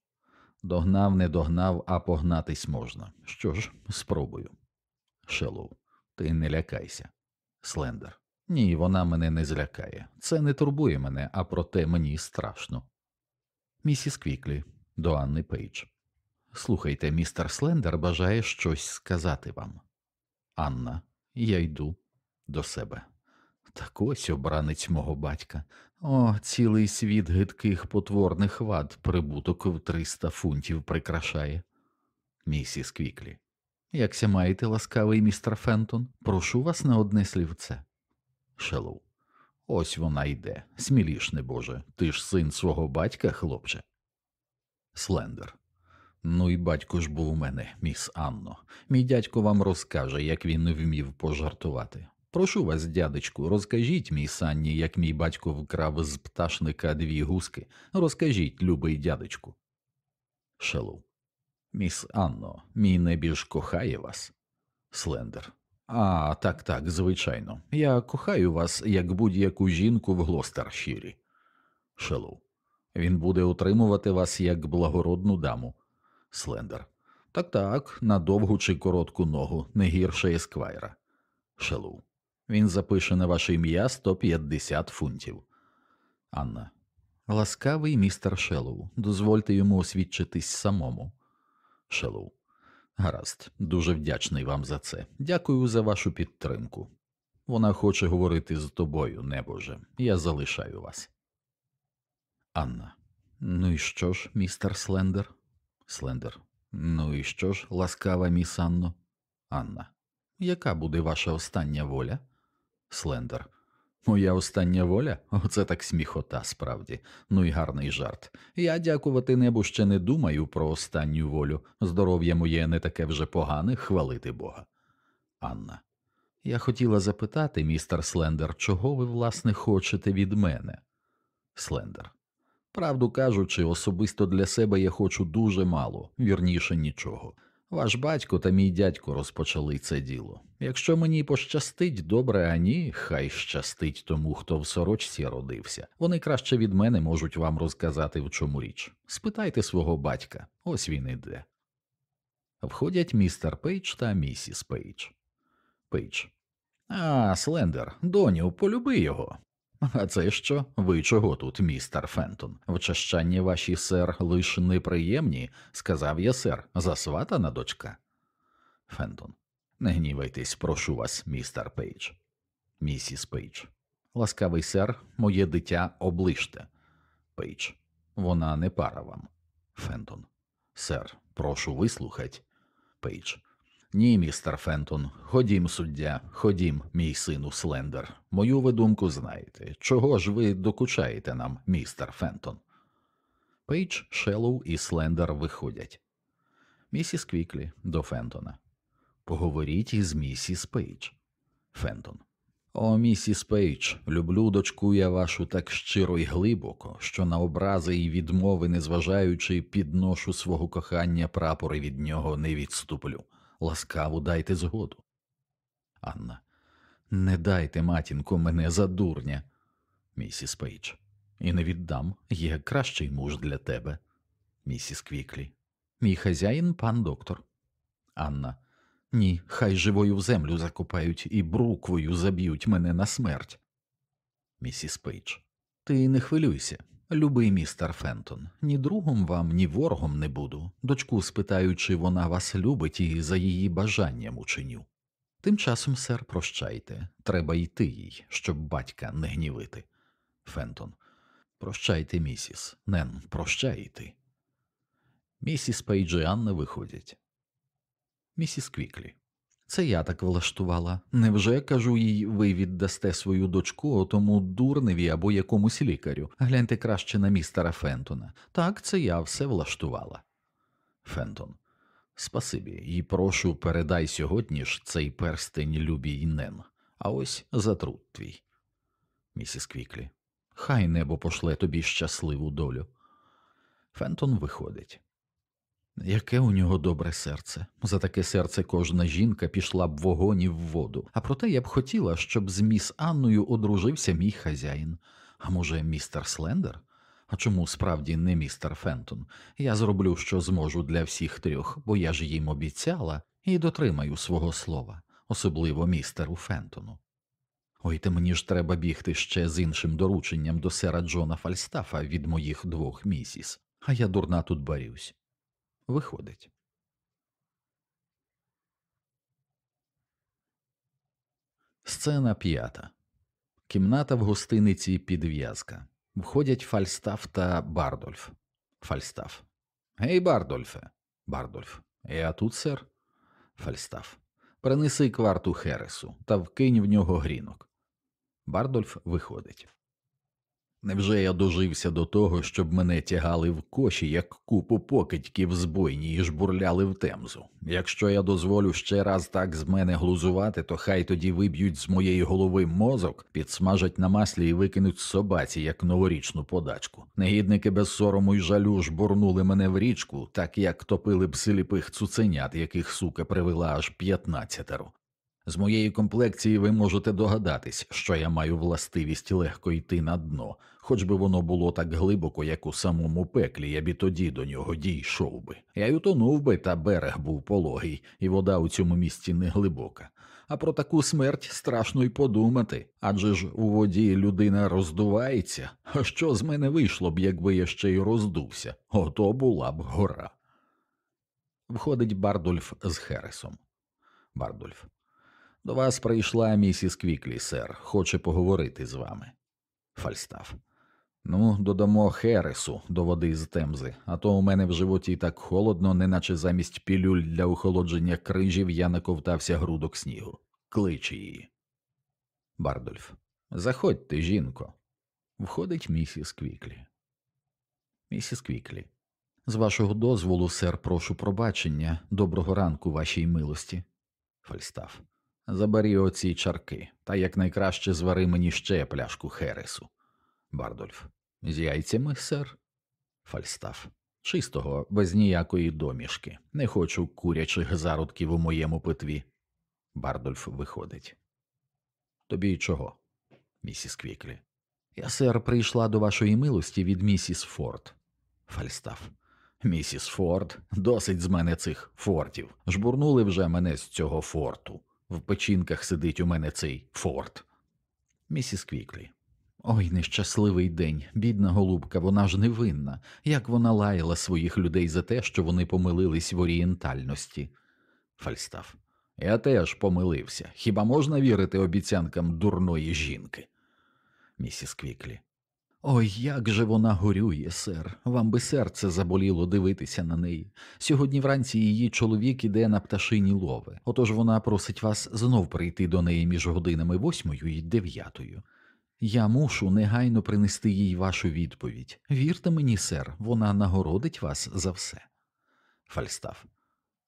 S1: Догнав, не догнав, а погнатись можна. Що ж, спробую. Шеллоу. Ти не лякайся. Слендер. Ні, вона мене не злякає. Це не турбує мене, а проте мені страшно. Місіс Квіклі до Анни Пейдж. Слухайте, містер Слендер бажає щось сказати вам. Анна, я йду до себе. Так ось обранець мого батька. О, цілий світ гидких потворних вад прибуток в триста фунтів прикрашає. Місіс Квіклі. Як ся маєте, ласкавий містер Фентон, прошу вас на одне слівце. Шеллоу. Ось вона йде. Сміліш, небоже, ти ж син свого батька, хлопче. Слендер. Ну і батько ж був у мене, міс Анно. Мій дядько вам розкаже, як він не вмів пожартувати. Прошу вас, дядечку, розкажіть міс Анні, як мій батько вкрав з пташника дві гуски. Розкажіть, любий дядечку. Шеллоу. Міс Анно, мій небіж кохає вас. Слендер. А, так, так, звичайно. Я кохаю вас, як будь-яку жінку в Глостершірі. Шеллоу. Він буде утримувати вас як благородну даму. Слендер. Так так, на довгу чи коротку ногу, не гірше есквайра. Шеллоу. Він запише на ваше ім'я 150 фунтів. Анна. Ласкавий містер Шеллоу. Дозвольте йому освідчитись самому. Шеллоу. Гаразд, дуже вдячний вам за це. Дякую за вашу підтримку. Вона хоче говорити з тобою, небоже. Я залишаю вас. Анна. Ну і що ж, містер Слендер? Слендер. Ну і що ж, ласкава міс Анно? Анна. Яка буде ваша остання воля? Слендер. Моя остання воля? Оце так сміхота, справді. Ну і гарний жарт. Я, дякувати небу, ще не думаю про останню волю. Здоров'я моє не таке вже погане, хвалити Бога. Анна. Я хотіла запитати, містер Слендер, чого ви, власне, хочете від мене? Слендер. Правду кажучи, особисто для себе я хочу дуже мало, вірніше нічого. Ваш батько та мій дядько розпочали це діло. Якщо мені пощастить, добре, а ні, хай щастить тому, хто в сорочці родився. Вони краще від мене можуть вам розказати, в чому річ. Спитайте свого батька, ось він іде. Входять містер Пейдж та місіс Пейдж. Пейдж. А, Слендер, доню, полюби його. А це що? Ви чого тут, містер Фентон? Вчащання ваші, сер, лиш неприємні, сказав я, сер, засватана дочка. Фентон. Не гнівайтесь, прошу вас, містер Пейдж. Місіс Пейдж. Ласкавий сер, моє дитя облиште. Пейдж. Вона не пара вам. Фентон. Сер, прошу вислухать. Пейдж. Ні, містер Фентон, ходім, суддя, ходім, мій сину Слендер. Мою ви думку знаєте. Чого ж ви докучаєте нам, містер Фентон? Пейдж, Шеллоу і Слендер виходять. Місіс Квіклі до Фентона. Поговоріть із місіс Пейдж. Фентон. О, місіс Пейдж, люблю дочку я вашу так щиро й глибоко, що на образи і відмови, незважаючи, підношу свого кохання прапори від нього не відступлю. Ласкаво дайте згоду. Анна. Не дайте, матінко, мене за дурня. Місіс Пейдж. І не віддам. Є кращий муж для тебе. Місіс Квіклі. Мій хазяїн, пан доктор. Анна. Ні, хай живою в землю закопають і бруквою заб'ють мене на смерть. Місіс Пейдж. Ти не хвилюйся. Любий містер Фентон, ні другом вам, ні ворогом не буду. Дочку спитаю, чи вона вас любить і за її бажанням учиню. Тим часом, сер, прощайте. Треба йти їй, щоб батька не гнівити. Фентон. Прощайте, місіс. Нен, прощайте. Місіс Пейдж Анна виходять. Місіс Квіклі. Це я так влаштувала. Невже кажу їй, ви віддасте свою дочку тому дурневі або якомусь лікарю? Гляньте краще на містера Фентона. Так, це я все влаштувала. Фентон. Спасибі, і прошу, передай сьогодні ж цей перстень любій Нен. А ось за труд твій. Місіс Квіклі. Хай небо пошле тобі щасливу долю. Фентон виходить. Яке у нього добре серце. За таке серце кожна жінка пішла б в вогонь і в воду. А проте я б хотіла, щоб з міс Анною одружився мій хазяїн. А може, містер Слендер? А чому справді не містер Фентон? Я зроблю, що зможу для всіх трьох, бо я ж їм обіцяла і дотримаю свого слова, особливо містеру Фентону. Ой, та мені ж треба бігти ще з іншим дорученням до сера Джона Фальстафа від моїх двох місіс, а я дурна тут барюсь. Виходить. Сцена п'ята. Кімната в гостиниці підв'язка. Входять Фальстаф та Бардольф. Фальстаф. Гей, Бардольфе. Бардольф. Я тут, сер. Фальстаф. Принеси кварту Хересу та вкинь в нього грінок. Бардольф виходить. Невже я дожився до того, щоб мене тягали в коші, як купу покидьків з бойні і жбурляли в темзу? Якщо я дозволю ще раз так з мене глузувати, то хай тоді виб'ють з моєї голови мозок, підсмажать на маслі і викинуть собаці, як новорічну подачку. Негідники без сорому й жалю жбурнули мене в річку, так як топили б сліпих цуценят, яких сука привела аж п'ятнадцятеро. З моєї комплекції ви можете догадатись, що я маю властивість легко йти на дно, хоч би воно було так глибоко, як у самому пеклі, я б тоді до нього дійшов би. Я й утонув би, та берег був пологий, і вода у цьому місці не глибока. А про таку смерть страшно й подумати, адже ж у воді людина роздувається. А що з мене вийшло б, якби я ще й роздувся? Ото була б гора. Входить Бардольф з Хересом. Бардольф. До вас прийшла місіс Квіклі, сер, хоче поговорити з вами. Фальстаф. Ну, додамо Хересу до води з темзи, а то у мене в животі так холодно, неначе замість пілюль для охолодження крижів я наковтався грудок снігу. Кличе її. Бардольф. Заходьте, жінко. Входить місіс Квіклі. Місіс Квіклі. З вашого дозволу, сер, прошу пробачення. Доброго ранку, вашій милості. Фальстаф. Забери оці чарки, та якнайкраще звари мені ще пляшку Хересу. Бардольф. З яйцями, сер? Фальстаф. Чистого, без ніякої домішки. Не хочу курячих зародків у моєму питві. Бардольф виходить. Тобі чого? Місіс Квіклі. Я, сер, прийшла до вашої милості від місіс Форд. Фальстаф. Місіс Форд, досить з мене цих фортів. Жбурнули вже мене з цього форту. В печінках сидить у мене цей форт. Місіс Квіклі. Ой, нещасливий день, бідна голубка, вона ж невинна. Як вона лаяла своїх людей за те, що вони помилились в орієнтальності. Фальстаф. Я теж помилився. Хіба можна вірити обіцянкам дурної жінки? Місіс Квіклі. Ой, як же вона горює, сер. Вам би серце заболіло дивитися на неї. Сьогодні вранці її чоловік іде на пташині лови. Отож вона просить вас знов прийти до неї між годинами восьмою і дев'ятою. Я мушу негайно принести їй вашу відповідь. Вірте мені, сер, вона нагородить вас за все. Фальстаф.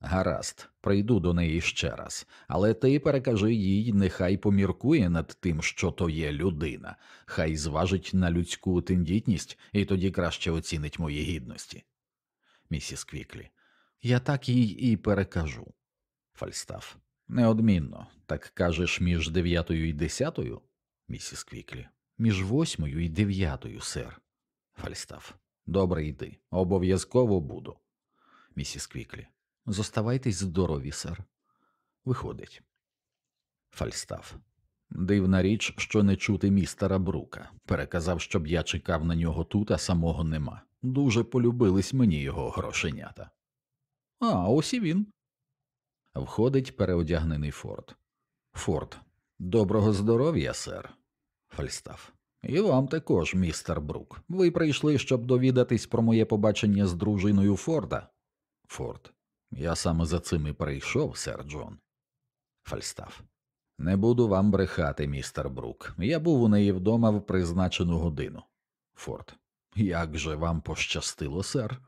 S1: Гаразд, прийду до неї ще раз, але ти перекажи їй, нехай поміркує над тим, що то є людина, хай зважить на людську тендітність і тоді краще оцінить мої гідності. Місіс Квіклі. Я так їй і перекажу. Фальстаф. Неодмінно. Так кажеш між дев'ятою і десятою? Місіс Квіклі. Між восьмою і дев'ятою, сер. Фальстаф. Добре йди. Обов'язково буду. Місіс Квіклі. Зоставайтесь здорові, сер. Виходить. Фальстаф. Дивна річ, що не чути містера Брука. Переказав, щоб я чекав на нього тут, а самого нема. Дуже полюбились мені його грошенята. А, ось і він. Входить переодягнений Форд. Форд. Доброго здоров'я, сер. Фальстаф. І вам також, містер Брук. Ви прийшли, щоб довідатись про моє побачення з дружиною Форда. Форд. Я саме за цим і прийшов, сер Джон. Фальстаф. Не буду вам брехати, містер Брук. Я був у неї вдома в призначену годину. Форд. Як же вам пощастило, сер?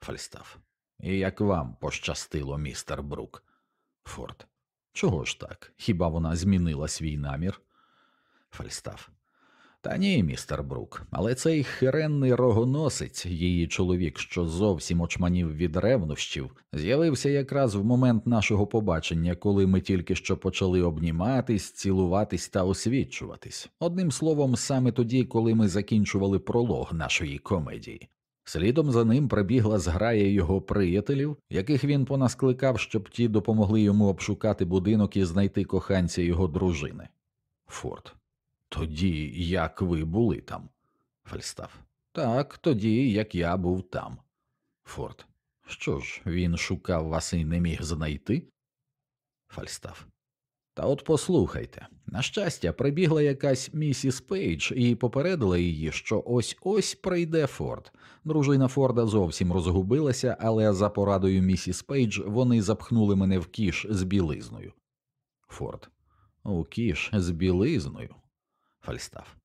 S1: Фальстаф. І як вам пощастило, містер Брук? Форд. Чого ж так? Хіба вона змінила свій намір? Фальстаф. Та ні, містер Брук, але цей хиренний рогоносець, її чоловік, що зовсім очманів від ревнощів, з'явився якраз в момент нашого побачення, коли ми тільки що почали обніматись, цілуватись та освічуватись. Одним словом, саме тоді, коли ми закінчували пролог нашої комедії. Слідом за ним прибігла зграя його приятелів, яких він понаскликав, щоб ті допомогли йому обшукати будинок і знайти коханця його дружини. Форд. Тоді як ви були там? Фальстаф. Так, тоді як я був там. Форд. Що ж, він шукав вас і не міг знайти? Фальстаф. Та от послухайте. На щастя, прибігла якась місіс Пейдж і попередила її, що ось ось прийде Форд. Дружина Форда зовсім розгубилася, але за порадою місіс Пейдж вони запхнули мене в кіш з білизною. Форд. У кіш з білизною. Фальстаф.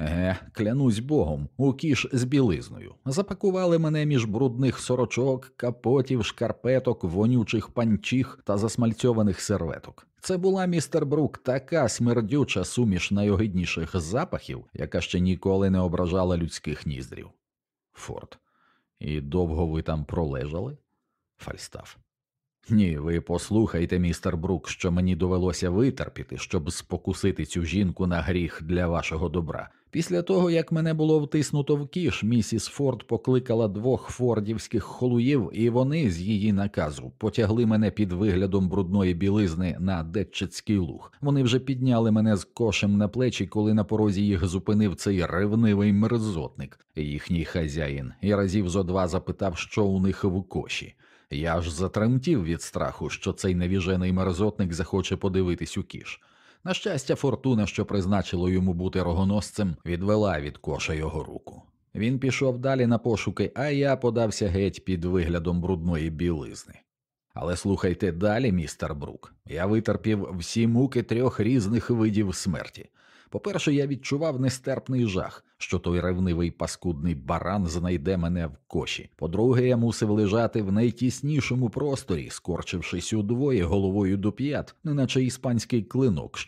S1: Еге, клянусь богом, у кіш з білизною. Запакували мене між брудних сорочок, капотів, шкарпеток, вонючих панчіх та засмальцьованих серветок. Це була містер Брук така смердюча суміш найогидніших запахів, яка ще ніколи не ображала людських ніздрів. Форд. І довго ви там пролежали? Фальстаф. Ні, ви послухайте, містер Брук, що мені довелося витерпіти, щоб спокусити цю жінку на гріх для вашого добра. Після того, як мене було втиснуто в кіш, місіс Форд покликала двох фордівських холуїв, і вони з її наказу потягли мене під виглядом брудної білизни на Детчицький луг. Вони вже підняли мене з кошем на плечі, коли на порозі їх зупинив цей ревнивий мерзотник, їхній хазяїн, і разів зо два запитав, що у них в коші. Я аж затремтів від страху, що цей невіжений мерзотник захоче подивитись у кіш. На щастя, фортуна, що призначило йому бути рогоносцем, відвела від коша його руку. Він пішов далі на пошуки, а я подався геть під виглядом брудної білизни. Але слухайте далі, містер Брук. Я витерпів всі муки трьох різних видів смерті. По-перше, я відчував нестерпний жах, що той ревнивий паскудний баран знайде мене в коші. По-друге, я мусив лежати в найтіснішому просторі, скорчившись удвоє головою до п'ят, неначе іспанський клинок,